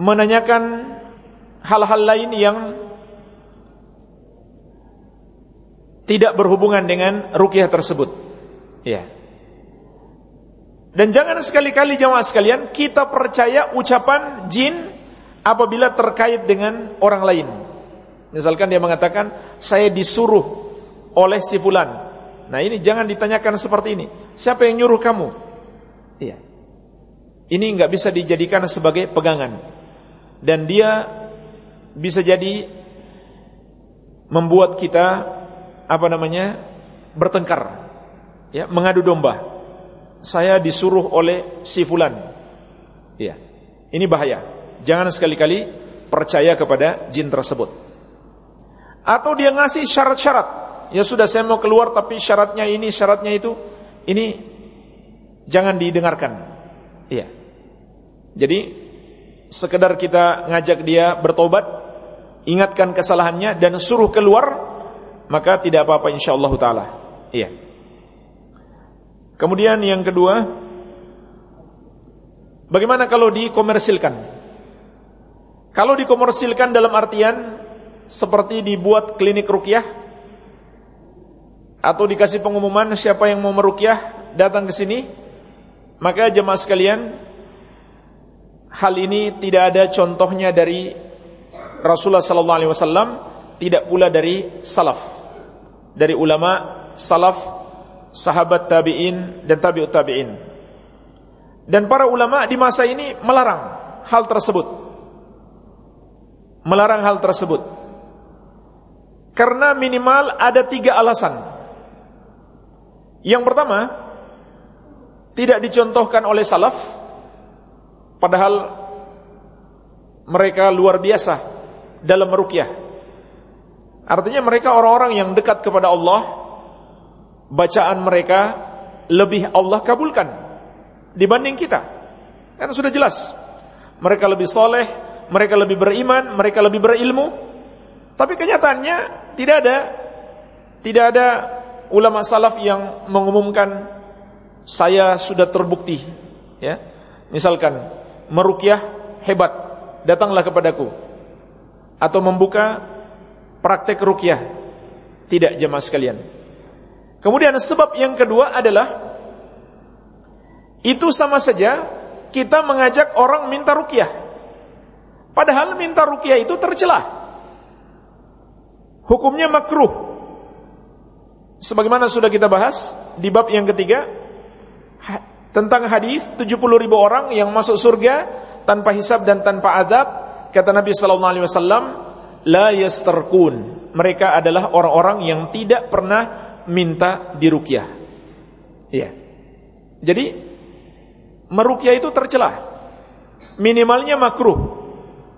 menanyakan hal-hal lain yang tidak berhubungan dengan rukyah tersebut. Ya. Dan jangan sekali-kali jemaah sekalian kita percaya ucapan jin apabila terkait dengan orang lain. Misalkan dia mengatakan saya disuruh oleh si fulan. Nah, ini jangan ditanyakan seperti ini. Siapa yang nyuruh kamu? Iya. Ini nggak bisa dijadikan sebagai pegangan. Dan dia bisa jadi membuat kita apa namanya? bertengkar. Ya, mengadu domba saya disuruh oleh si fulan. Iya. Ini bahaya. Jangan sekali-kali percaya kepada jin tersebut. Atau dia ngasih syarat-syarat. Ya sudah saya mau keluar tapi syaratnya ini, syaratnya itu. Ini jangan didengarkan. Iya. Jadi sekedar kita ngajak dia bertobat, ingatkan kesalahannya dan suruh keluar, maka tidak apa-apa insyaallah taala. Iya. Kemudian yang kedua, bagaimana kalau dikomersilkan? Kalau dikomersilkan dalam artian seperti dibuat klinik rukyah atau dikasih pengumuman siapa yang mau merukyah datang ke sini, maka jemaah sekalian, hal ini tidak ada contohnya dari Rasulullah sallallahu alaihi wasallam, tidak pula dari salaf. Dari ulama salaf sahabat tabi'in dan tabi'ut tabi'in. Dan para ulama di masa ini melarang hal tersebut. Melarang hal tersebut. Karena minimal ada tiga alasan. Yang pertama, tidak dicontohkan oleh salaf, padahal mereka luar biasa dalam merukyah. Artinya mereka orang-orang yang dekat kepada Allah bacaan mereka lebih Allah kabulkan dibanding kita. Kan sudah jelas. Mereka lebih soleh, mereka lebih beriman, mereka lebih berilmu. Tapi kenyataannya tidak ada tidak ada ulama salaf yang mengumumkan saya sudah terbukti ya. Misalkan merukyah hebat, datanglah kepadaku. Atau membuka praktek rukyah. Tidak jemaah sekalian. Kemudian sebab yang kedua adalah itu sama saja kita mengajak orang minta rukyah. Padahal minta rukyah itu tercelah. Hukumnya makruh. Sebagaimana sudah kita bahas di bab yang ketiga tentang hadis 70 ribu orang yang masuk surga tanpa hisab dan tanpa adab. Kata Nabi sallallahu alaihi wasallam, la yastarqun. Mereka adalah orang-orang yang tidak pernah minta dirukyah. Iya. Jadi merukyah itu tercelah. Minimalnya makruh.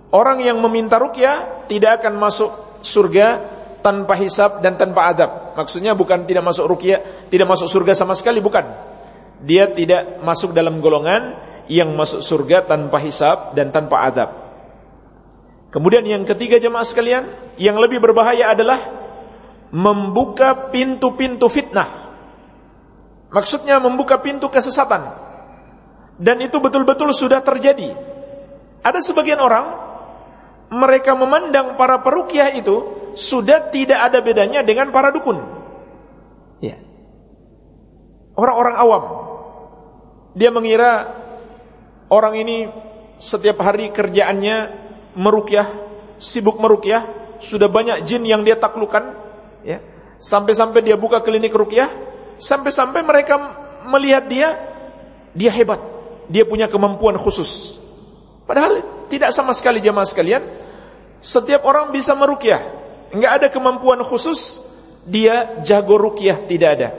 Orang yang meminta rukyah tidak akan masuk surga tanpa hisab dan tanpa adab. Maksudnya bukan tidak masuk rukyah, tidak masuk surga sama sekali bukan. Dia tidak masuk dalam golongan yang masuk surga tanpa hisab dan tanpa adab. Kemudian yang ketiga jemaah sekalian, yang lebih berbahaya adalah membuka pintu-pintu fitnah. Maksudnya membuka pintu kesesatan. Dan itu betul-betul sudah terjadi. Ada sebagian orang mereka memandang para perukiah itu sudah tidak ada bedanya dengan para dukun. Ya. Orang-orang awam. Dia mengira orang ini setiap hari kerjaannya merukyah, sibuk merukyah, sudah banyak jin yang dia taklukkan, ya. Sampai-sampai dia buka klinik rukyah, sampai-sampai mereka melihat dia dia hebat. Dia punya kemampuan khusus. Padahal tidak sama sekali jamaah sekalian, setiap orang bisa merukyah. Enggak ada kemampuan khusus dia jago rukyah tidak ada.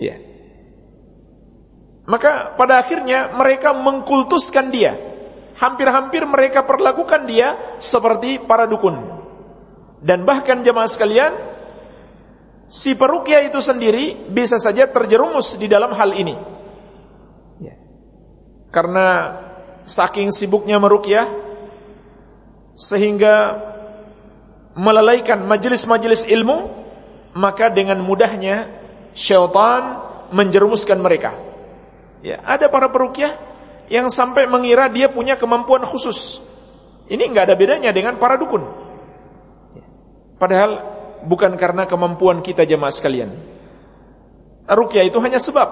Ya. Maka pada akhirnya mereka mengkultuskan dia. Hampir-hampir mereka perlakukan dia seperti para dukun. Dan bahkan jemaah sekalian, si perukia itu sendiri bisa saja terjerumus di dalam hal ini. Ya. Karena saking sibuknya merukyah sehingga melalaikan majelis-majelis ilmu, maka dengan mudahnya syaitan menjerumuskan mereka. Ya, ada para perukyah yang sampai mengira dia punya kemampuan khusus. Ini enggak ada bedanya dengan para dukun. Padahal bukan karena kemampuan kita jemaah sekalian. Rukyah itu hanya sebab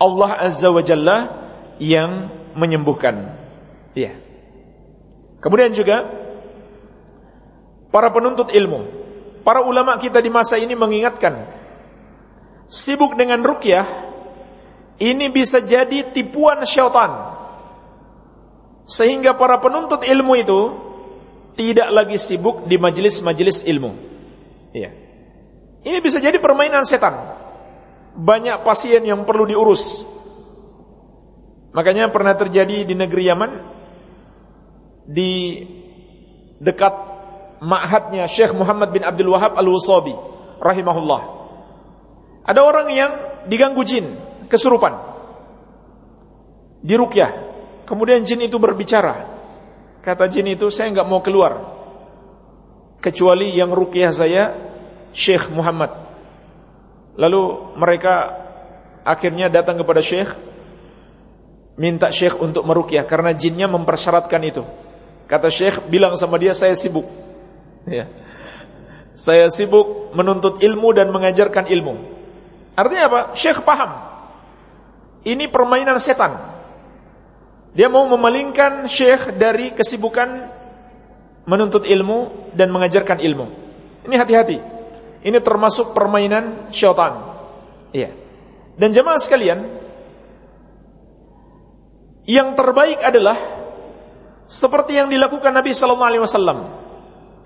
Allah Azza wa Jalla yang menyembuhkan. Iya. Kemudian juga para penuntut ilmu, para ulama kita di masa ini mengingatkan sibuk dengan rukyah ini bisa jadi tipuan syaitan. Sehingga para penuntut ilmu itu tidak lagi sibuk di majelis-majelis ilmu. Iya. Ini bisa jadi permainan setan. Banyak pasien yang perlu diurus. Makanya pernah terjadi di negeri Yaman di dekat ma'hadnya Syekh Muhammad bin Abdul Wahab Al-Wasabi rahimahullah. Ada orang yang diganggu jin, kesurupan. Dirukyah. Kemudian jin itu berbicara. Kata jin itu saya nggak mau keluar kecuali yang rukyah saya Syekh Muhammad. Lalu mereka akhirnya datang kepada Syekh minta Syekh untuk merukyah karena jinnya mempersyaratkan itu. Kata Syekh bilang sama dia saya sibuk. Ya. Saya sibuk menuntut ilmu dan mengajarkan ilmu. Artinya apa? Syekh paham. Ini permainan setan. Dia mau memalingkan syekh dari kesibukan menuntut ilmu dan mengajarkan ilmu. Ini hati-hati. Ini termasuk permainan syaitan. Iya. Dan jemaah sekalian, yang terbaik adalah seperti yang dilakukan Nabi sallallahu alaihi wasallam.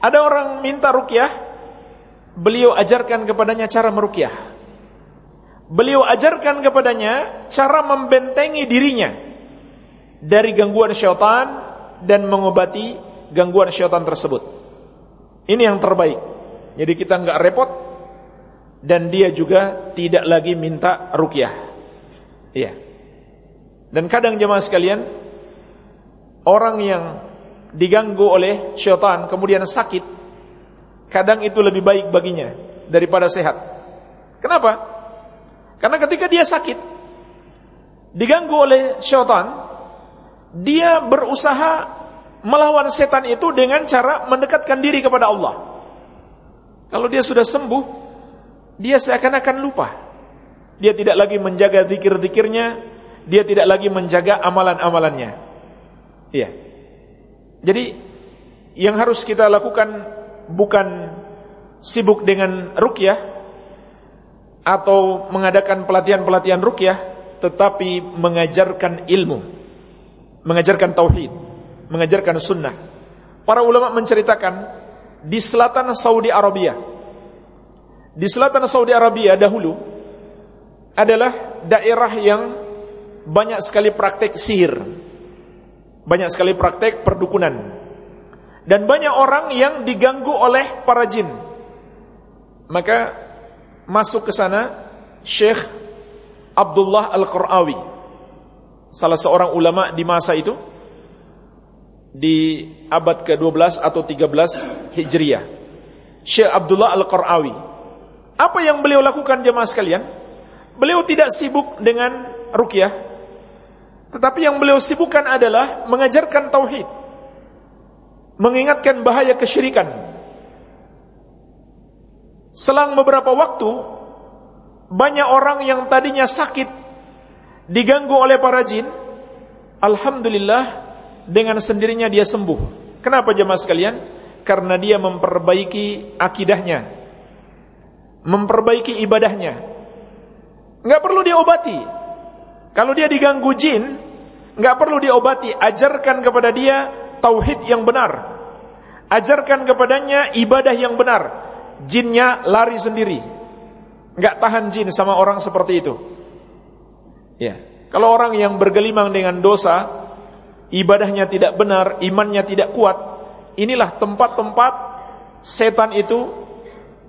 Ada orang minta rukyah, beliau ajarkan kepadanya cara merukyah. Beliau ajarkan kepadanya cara membentengi dirinya dari gangguan syaitan dan mengobati gangguan syaitan tersebut. Ini yang terbaik. Jadi kita nggak repot dan dia juga tidak lagi minta rukyah. Iya. Dan kadang jemaah sekalian, orang yang diganggu oleh syaitan kemudian sakit, kadang itu lebih baik baginya daripada sehat. Kenapa? Karena ketika dia sakit, diganggu oleh syaitan, dia berusaha melawan setan itu dengan cara mendekatkan diri kepada Allah. Kalau dia sudah sembuh, dia seakan-akan lupa. Dia tidak lagi menjaga zikir-zikirnya, dia tidak lagi menjaga amalan-amalannya. Iya. Jadi yang harus kita lakukan bukan sibuk dengan rukyah atau mengadakan pelatihan-pelatihan rukyah, tetapi mengajarkan ilmu mengajarkan tauhid, mengajarkan sunnah. Para ulama menceritakan di selatan Saudi Arabia. Di selatan Saudi Arabia dahulu adalah daerah yang banyak sekali praktek sihir. Banyak sekali praktek perdukunan. Dan banyak orang yang diganggu oleh para jin. Maka masuk ke sana Syekh Abdullah Al-Qurawi salah seorang ulama di masa itu di abad ke-12 atau 13 Hijriah. Syekh Abdullah Al-Qarawi. Apa yang beliau lakukan jemaah sekalian? Beliau tidak sibuk dengan rukyah. Tetapi yang beliau sibukkan adalah mengajarkan tauhid. Mengingatkan bahaya kesyirikan. Selang beberapa waktu banyak orang yang tadinya sakit diganggu oleh para jin, alhamdulillah dengan sendirinya dia sembuh. Kenapa jemaah sekalian? Karena dia memperbaiki akidahnya, memperbaiki ibadahnya. Enggak perlu diobati. Kalau dia diganggu jin, enggak perlu diobati. Ajarkan kepada dia tauhid yang benar. Ajarkan kepadanya ibadah yang benar. Jinnya lari sendiri. Enggak tahan jin sama orang seperti itu. Ya. Kalau orang yang bergelimang dengan dosa, ibadahnya tidak benar, imannya tidak kuat, inilah tempat-tempat setan itu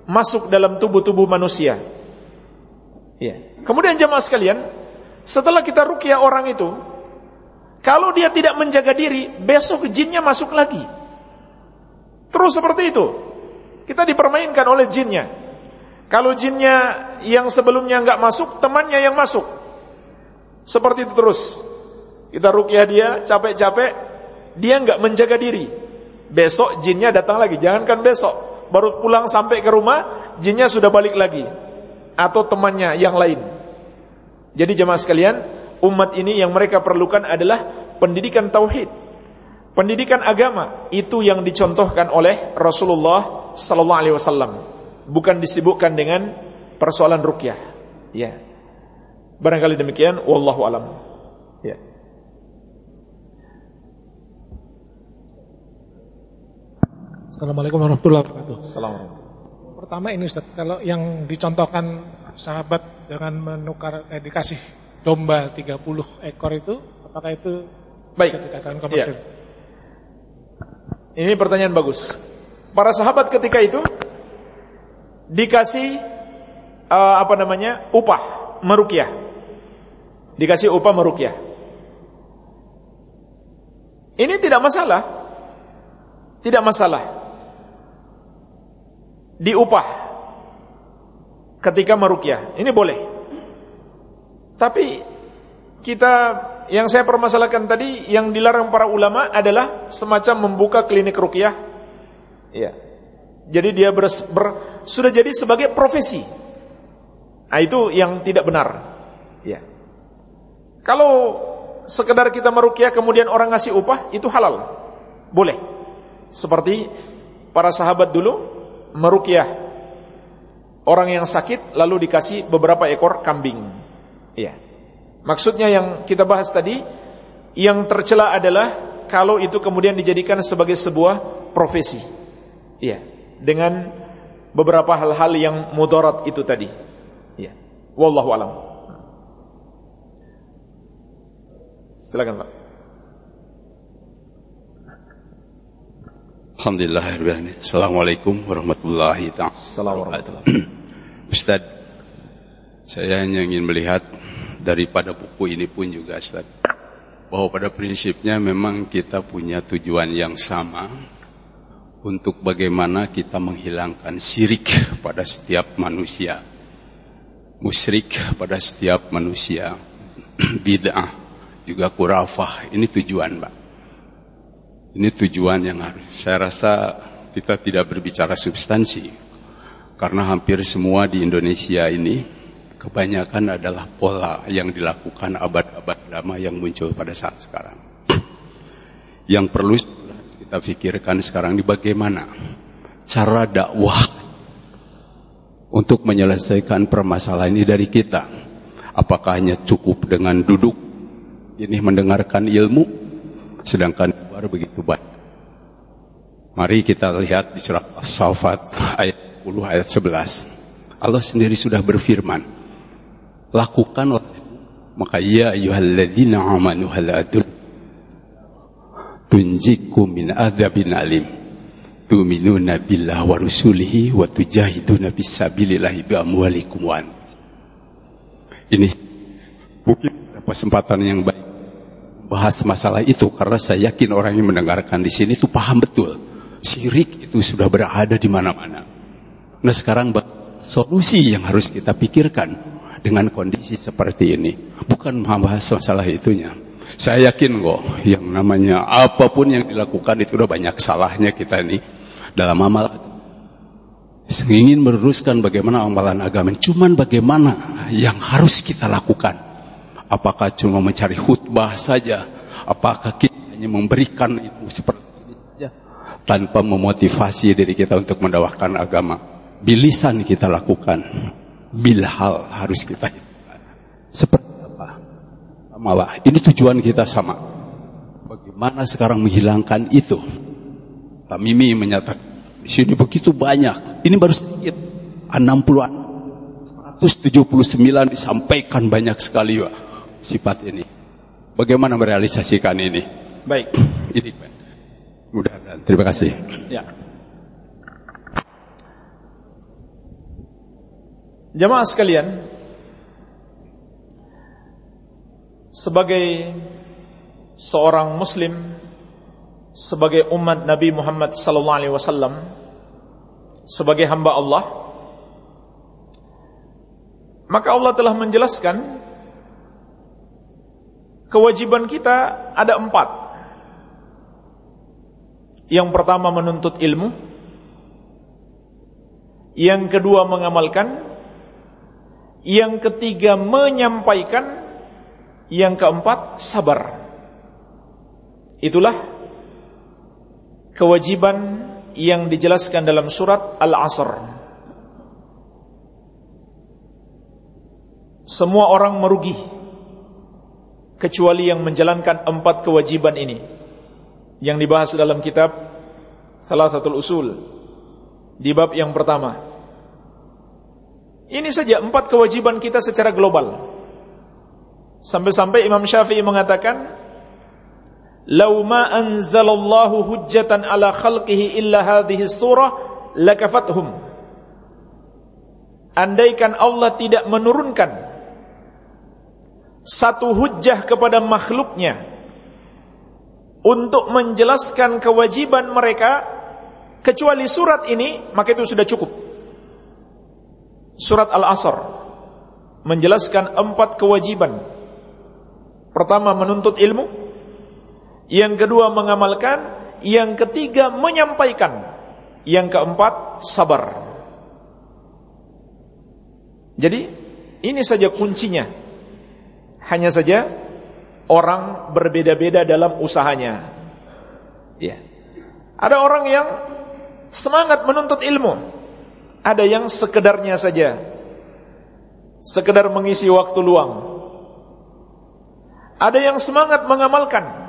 masuk dalam tubuh-tubuh manusia. Ya. Kemudian jemaah sekalian, setelah kita rukyah orang itu, kalau dia tidak menjaga diri, besok jinnya masuk lagi. Terus seperti itu. Kita dipermainkan oleh jinnya. Kalau jinnya yang sebelumnya nggak masuk, temannya yang masuk. Seperti itu terus. Kita rukyah dia, capek-capek, dia nggak menjaga diri. Besok jinnya datang lagi, jangankan besok, baru pulang sampai ke rumah, jinnya sudah balik lagi. Atau temannya yang lain. Jadi jemaah sekalian, umat ini yang mereka perlukan adalah pendidikan tauhid. Pendidikan agama itu yang dicontohkan oleh Rasulullah sallallahu alaihi wasallam. Bukan disibukkan dengan persoalan rukyah. Ya. Barangkali demikian, wallahu alam. Ya. Assalamualaikum warahmatullahi wabarakatuh. Assalamualaikum. Pertama ini Ustaz, kalau yang dicontohkan sahabat dengan menukar eh, dikasih domba 30 ekor itu, apakah itu Baik. bisa dikatakan komersil? Ya. Ini pertanyaan bagus. Para sahabat ketika itu dikasih uh, apa namanya? upah merukyah dikasih upah merukyah. Ini tidak masalah. Tidak masalah. Diupah ketika merukyah. Ini boleh. Tapi kita yang saya permasalahkan tadi yang dilarang para ulama adalah semacam membuka klinik rukyah. Iya. Jadi dia ber, ber, sudah jadi sebagai profesi. Nah, itu yang tidak benar. Ya. Kalau sekedar kita merukyah kemudian orang ngasih upah, itu halal. Boleh. Seperti para sahabat dulu merukyah orang yang sakit lalu dikasih beberapa ekor kambing. Iya. Maksudnya yang kita bahas tadi yang tercela adalah kalau itu kemudian dijadikan sebagai sebuah profesi. Iya, dengan beberapa hal-hal yang mudarat itu tadi. Iya. Wallahu alam. Silakan Pak. Alhamdulillah Assalamualaikum warahmatullahi wabarakatuh. Ustaz, saya hanya ingin melihat daripada buku ini pun juga Ustaz. Bahwa pada prinsipnya memang kita punya tujuan yang sama untuk bagaimana kita menghilangkan syirik pada setiap manusia. Musyrik pada setiap manusia. Bid'ah juga kurafah. Ini tujuan, Pak. Ini tujuan yang harus. Saya rasa kita tidak berbicara substansi. Karena hampir semua di Indonesia ini kebanyakan adalah pola yang dilakukan abad-abad lama yang muncul pada saat sekarang. Yang perlu kita pikirkan sekarang ini bagaimana cara dakwah untuk menyelesaikan permasalahan ini dari kita. Apakah hanya cukup dengan duduk ini mendengarkan ilmu sedangkan baru begitu baik. Mari kita lihat di surat As-Saffat ayat 10 ayat 11. Allah sendiri sudah berfirman, lakukan maka ya ayyuhalladzina amanu hal adul tunjikum min adzabin alim tu'minuna billah wa rusulihi wa tujahiduna fisabilillahi bi amwalikum wa ini mungkin kesempatan yang baik bahas masalah itu karena saya yakin orang yang mendengarkan di sini itu paham betul syirik itu sudah berada di mana-mana. Nah sekarang solusi yang harus kita pikirkan dengan kondisi seperti ini. Bukan membahas masalah itunya. Saya yakin kok yang namanya apa pun yang dilakukan itu udah banyak salahnya kita ini dalam amal ingin meluruskan bagaimana amalan agama. Cuman bagaimana yang harus kita lakukan? Apakah cuma mencari khutbah saja? Apakah kita hanya memberikan itu seperti ini saja tanpa memotivasi diri kita untuk mendakwahkan agama? Bilisan kita lakukan bilhal harus kita Seperti apa? Malah ini tujuan kita sama. Bagaimana sekarang menghilangkan itu? Pak Mimi menyatakan di sini begitu banyak. Ini baru sedikit. 60 179 disampaikan banyak sekali Pak, sifat ini. Bagaimana merealisasikan ini? Baik. Ini mudah terima kasih. Ya. Jemaah sekalian, sebagai seorang muslim, sebagai umat Nabi Muhammad sallallahu alaihi wasallam, sebagai hamba Allah, maka Allah telah menjelaskan kewajiban kita ada empat. Yang pertama menuntut ilmu, yang kedua mengamalkan, yang ketiga menyampaikan, yang keempat sabar. Itulah kewajiban yang dijelaskan dalam surat Al-Asr. Semua orang merugi kecuali yang menjalankan empat kewajiban ini yang dibahas dalam kitab Salah satu Usul di bab yang pertama. Ini saja empat kewajiban kita secara global. Sampai-sampai Imam Syafi'i mengatakan, "Lau ma anzalallahu hujjatan ala khalqihi illa hadhihi surah lakafathum." Andaikan Allah tidak menurunkan satu hujjah kepada makhluknya untuk menjelaskan kewajiban mereka kecuali surat ini, maka itu sudah cukup surat Al-Asr menjelaskan empat kewajiban. Pertama menuntut ilmu, yang kedua mengamalkan, yang ketiga menyampaikan, yang keempat sabar. Jadi ini saja kuncinya. Hanya saja orang berbeda-beda dalam usahanya. Ya. Ada orang yang semangat menuntut ilmu, ada yang sekedarnya saja. Sekedar mengisi waktu luang. Ada yang semangat mengamalkan.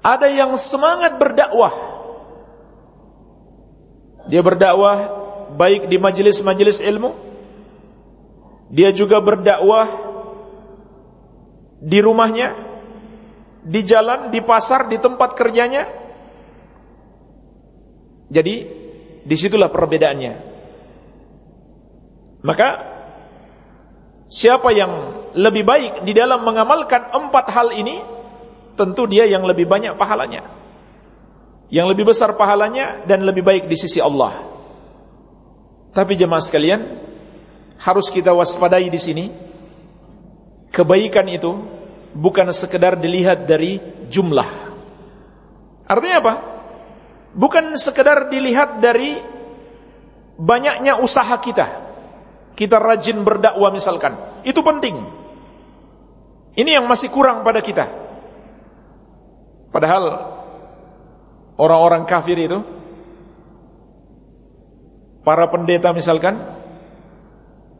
Ada yang semangat berdakwah. Dia berdakwah baik di majelis-majelis ilmu. Dia juga berdakwah di rumahnya, di jalan, di pasar, di tempat kerjanya. Jadi Di situlah perbedaannya. Maka siapa yang lebih baik di dalam mengamalkan empat hal ini, tentu dia yang lebih banyak pahalanya. Yang lebih besar pahalanya dan lebih baik di sisi Allah. Tapi jemaah sekalian, harus kita waspadai di sini. Kebaikan itu bukan sekedar dilihat dari jumlah. Artinya apa? Bukan sekedar dilihat dari banyaknya usaha kita. Kita rajin berdakwah misalkan. Itu penting. Ini yang masih kurang pada kita. Padahal orang-orang kafir itu para pendeta misalkan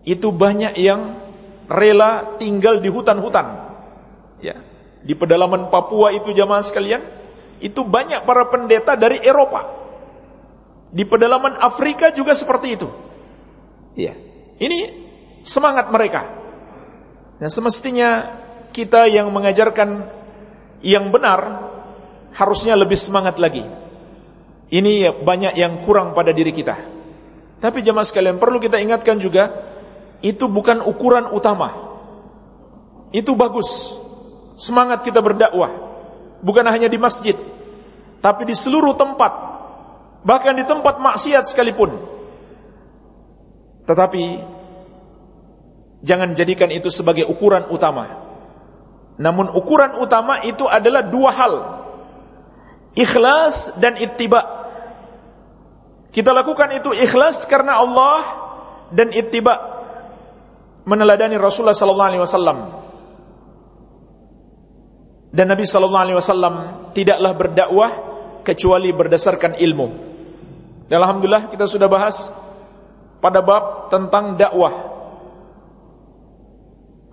itu banyak yang rela tinggal di hutan-hutan. Ya di pedalaman Papua itu jamaah sekalian itu banyak para pendeta dari Eropa. Di pedalaman Afrika juga seperti itu. Ya ini semangat mereka. Nah semestinya kita yang mengajarkan yang benar harusnya lebih semangat lagi. Ini banyak yang kurang pada diri kita. Tapi jamaah sekalian perlu kita ingatkan juga itu bukan ukuran utama. Itu bagus. Semangat kita berdakwah. Bukan hanya di masjid tapi di seluruh tempat. Bahkan di tempat maksiat sekalipun. Tetapi jangan jadikan itu sebagai ukuran utama. Namun ukuran utama itu adalah dua hal ikhlas dan ittiba kita lakukan itu ikhlas karena Allah dan ittiba meneladani Rasulullah sallallahu alaihi wasallam dan Nabi sallallahu alaihi wasallam tidaklah berdakwah kecuali berdasarkan ilmu. Dan alhamdulillah kita sudah bahas pada bab tentang dakwah.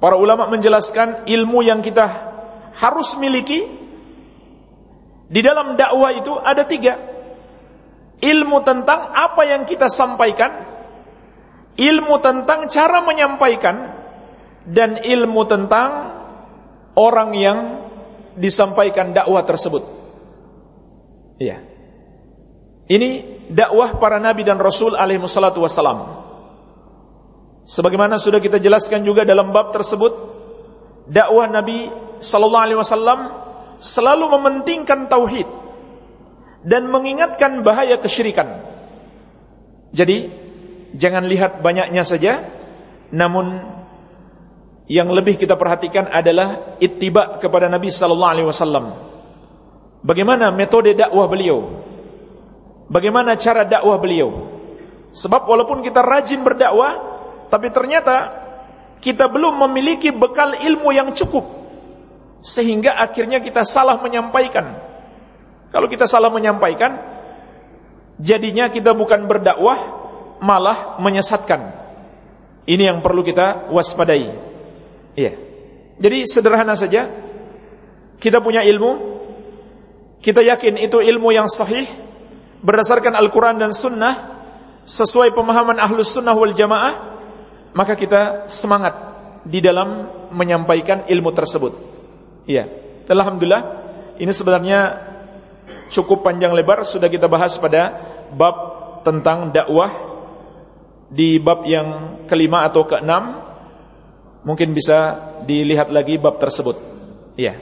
Para ulama menjelaskan ilmu yang kita harus miliki di dalam dakwah itu ada tiga. Ilmu tentang apa yang kita sampaikan, ilmu tentang cara menyampaikan, dan ilmu tentang orang yang disampaikan dakwah tersebut. Iya. Ini dakwah para nabi dan rasul alaihi wassalatu wassalam. Sebagaimana sudah kita jelaskan juga dalam bab tersebut, dakwah Nabi sallallahu alaihi wasallam selalu mementingkan tauhid dan mengingatkan bahaya kesyirikan. Jadi, jangan lihat banyaknya saja, namun yang lebih kita perhatikan adalah ittiba kepada Nabi sallallahu alaihi wasallam. Bagaimana metode dakwah beliau? Bagaimana cara dakwah beliau? Sebab walaupun kita rajin berdakwah, tapi ternyata kita belum memiliki bekal ilmu yang cukup sehingga akhirnya kita salah menyampaikan. Kalau kita salah menyampaikan, jadinya kita bukan berdakwah, malah menyesatkan. Ini yang perlu kita waspadai. Iya. Jadi sederhana saja. Kita punya ilmu. Kita yakin itu ilmu yang sahih. Berdasarkan Al-Quran dan Sunnah. Sesuai pemahaman Ahlus Sunnah wal Jamaah. Maka kita semangat di dalam menyampaikan ilmu tersebut. Iya. Alhamdulillah. Ini sebenarnya cukup panjang lebar. Sudah kita bahas pada bab tentang dakwah. Di bab yang kelima atau keenam Mungkin bisa dilihat lagi bab tersebut. Iya.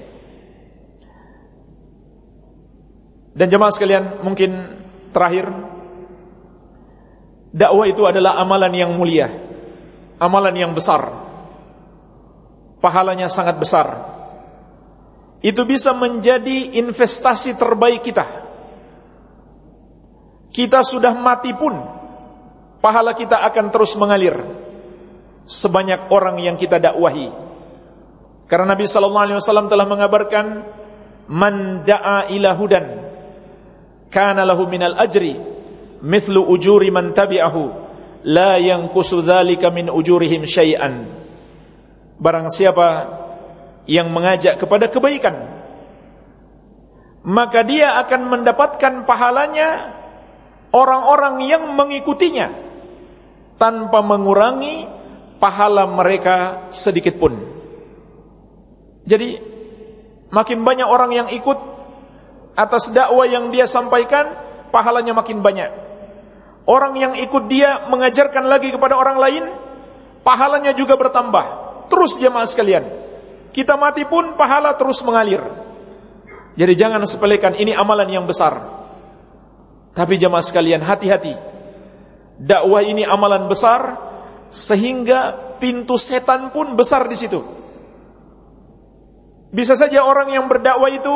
Dan jemaah sekalian, mungkin terakhir dakwah itu adalah amalan yang mulia, amalan yang besar. Pahalanya sangat besar. Itu bisa menjadi investasi terbaik kita. Kita sudah mati pun pahala kita akan terus mengalir sebanyak orang yang kita dakwahi. Karena Nabi sallallahu alaihi wasallam telah mengabarkan man da'a ila hudan kana lahu minal ajri mithlu ujuri man tabi'ahu la yanqusu dzalika min ujurihim syai'an. Barang siapa yang mengajak kepada kebaikan maka dia akan mendapatkan pahalanya orang-orang yang mengikutinya tanpa mengurangi pahala mereka sedikit pun. Jadi makin banyak orang yang ikut atas dakwah yang dia sampaikan, pahalanya makin banyak. Orang yang ikut dia mengajarkan lagi kepada orang lain, pahalanya juga bertambah. terus jemaah sekalian. Kita mati pun pahala terus mengalir. Jadi jangan sepelekan ini amalan yang besar. Tapi jemaah sekalian hati-hati. Dakwah ini amalan besar sehingga pintu setan pun besar di situ. Bisa saja orang yang berdakwah itu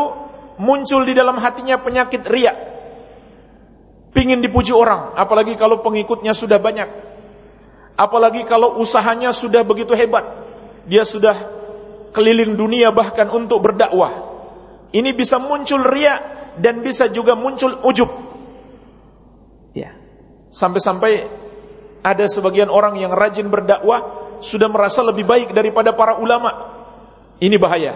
muncul di dalam hatinya penyakit riak. Pingin dipuji orang, apalagi kalau pengikutnya sudah banyak. Apalagi kalau usahanya sudah begitu hebat. Dia sudah keliling dunia bahkan untuk berdakwah. Ini bisa muncul riak dan bisa juga muncul ujub. Ya. Sampai-sampai ada sebagian orang yang rajin berdakwah sudah merasa lebih baik daripada para ulama. Ini bahaya.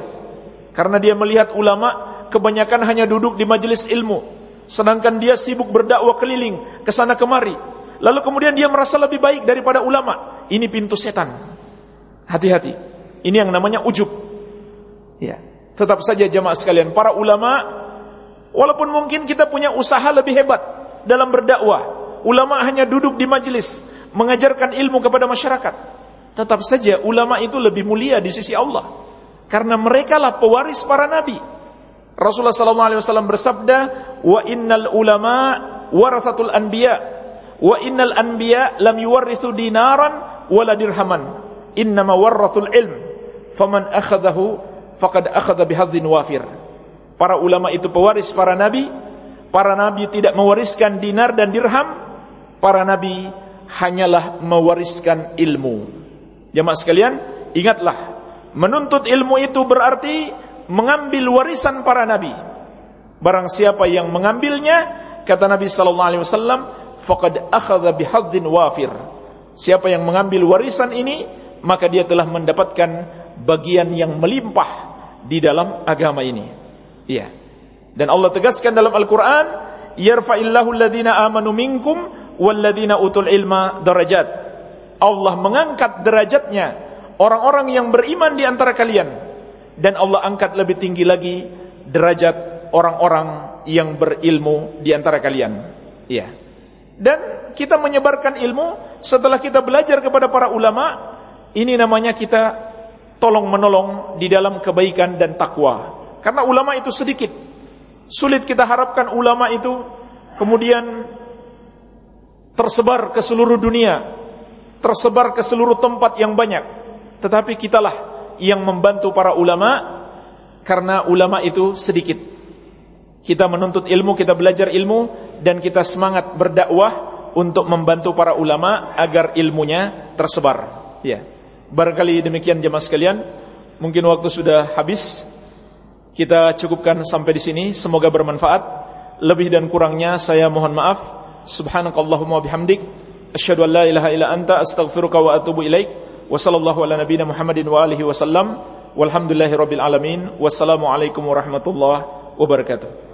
Karena dia melihat ulama kebanyakan hanya duduk di majelis ilmu, sedangkan dia sibuk berdakwah keliling ke sana kemari. Lalu kemudian dia merasa lebih baik daripada ulama. Ini pintu setan. Hati-hati. Ini yang namanya ujub. Ya. Tetap saja jamaah sekalian, para ulama walaupun mungkin kita punya usaha lebih hebat dalam berdakwah, ulama hanya duduk di majelis mengajarkan ilmu kepada masyarakat. Tetap saja ulama itu lebih mulia di sisi Allah karena mereka lah pewaris para nabi. Rasulullah sallallahu alaihi wasallam bersabda, "Wa innal ulama warathatul anbiya, wa innal anbiya lam yuwarrithu dinaran wala dirhaman, innama warrathul ilm, faman akhadahu faqad akhadha bihadzin wafir." Para ulama itu pewaris para nabi. Para nabi tidak mewariskan dinar dan dirham. Para nabi hanyalah mewariskan ilmu. Jemaah sekalian, ingatlah Menuntut ilmu itu berarti mengambil warisan para nabi. Barang siapa yang mengambilnya, kata Nabi sallallahu alaihi wasallam, faqad akhadha bihadzin wafir. Siapa yang mengambil warisan ini, maka dia telah mendapatkan bagian yang melimpah di dalam agama ini. Iya. Dan Allah tegaskan dalam Al-Qur'an, yarfa'illahu alladhina amanu minkum walladhina utul ilma darajat. Allah mengangkat derajatnya orang-orang yang beriman di antara kalian dan Allah angkat lebih tinggi lagi derajat orang-orang yang berilmu di antara kalian. Iya. Dan kita menyebarkan ilmu setelah kita belajar kepada para ulama, ini namanya kita tolong menolong di dalam kebaikan dan takwa. Karena ulama itu sedikit. Sulit kita harapkan ulama itu kemudian tersebar ke seluruh dunia, tersebar ke seluruh tempat yang banyak. Tetapi kitalah yang membantu para ulama karena ulama itu sedikit. Kita menuntut ilmu, kita belajar ilmu dan kita semangat berdakwah untuk membantu para ulama agar ilmunya tersebar. Ya. Barangkali demikian jemaah sekalian. Mungkin waktu sudah habis. Kita cukupkan sampai di sini. Semoga bermanfaat. Lebih dan kurangnya saya mohon maaf. Subhanakallahumma bihamdik. Asyhadu an la ilaha illa anta astaghfiruka wa atubu ilaik. wa ala nabiyina Muhammadin wa alihi wasallam walhamdulillahi rabbil alamin wassalamu alaikum warahmatullahi wabarakatuh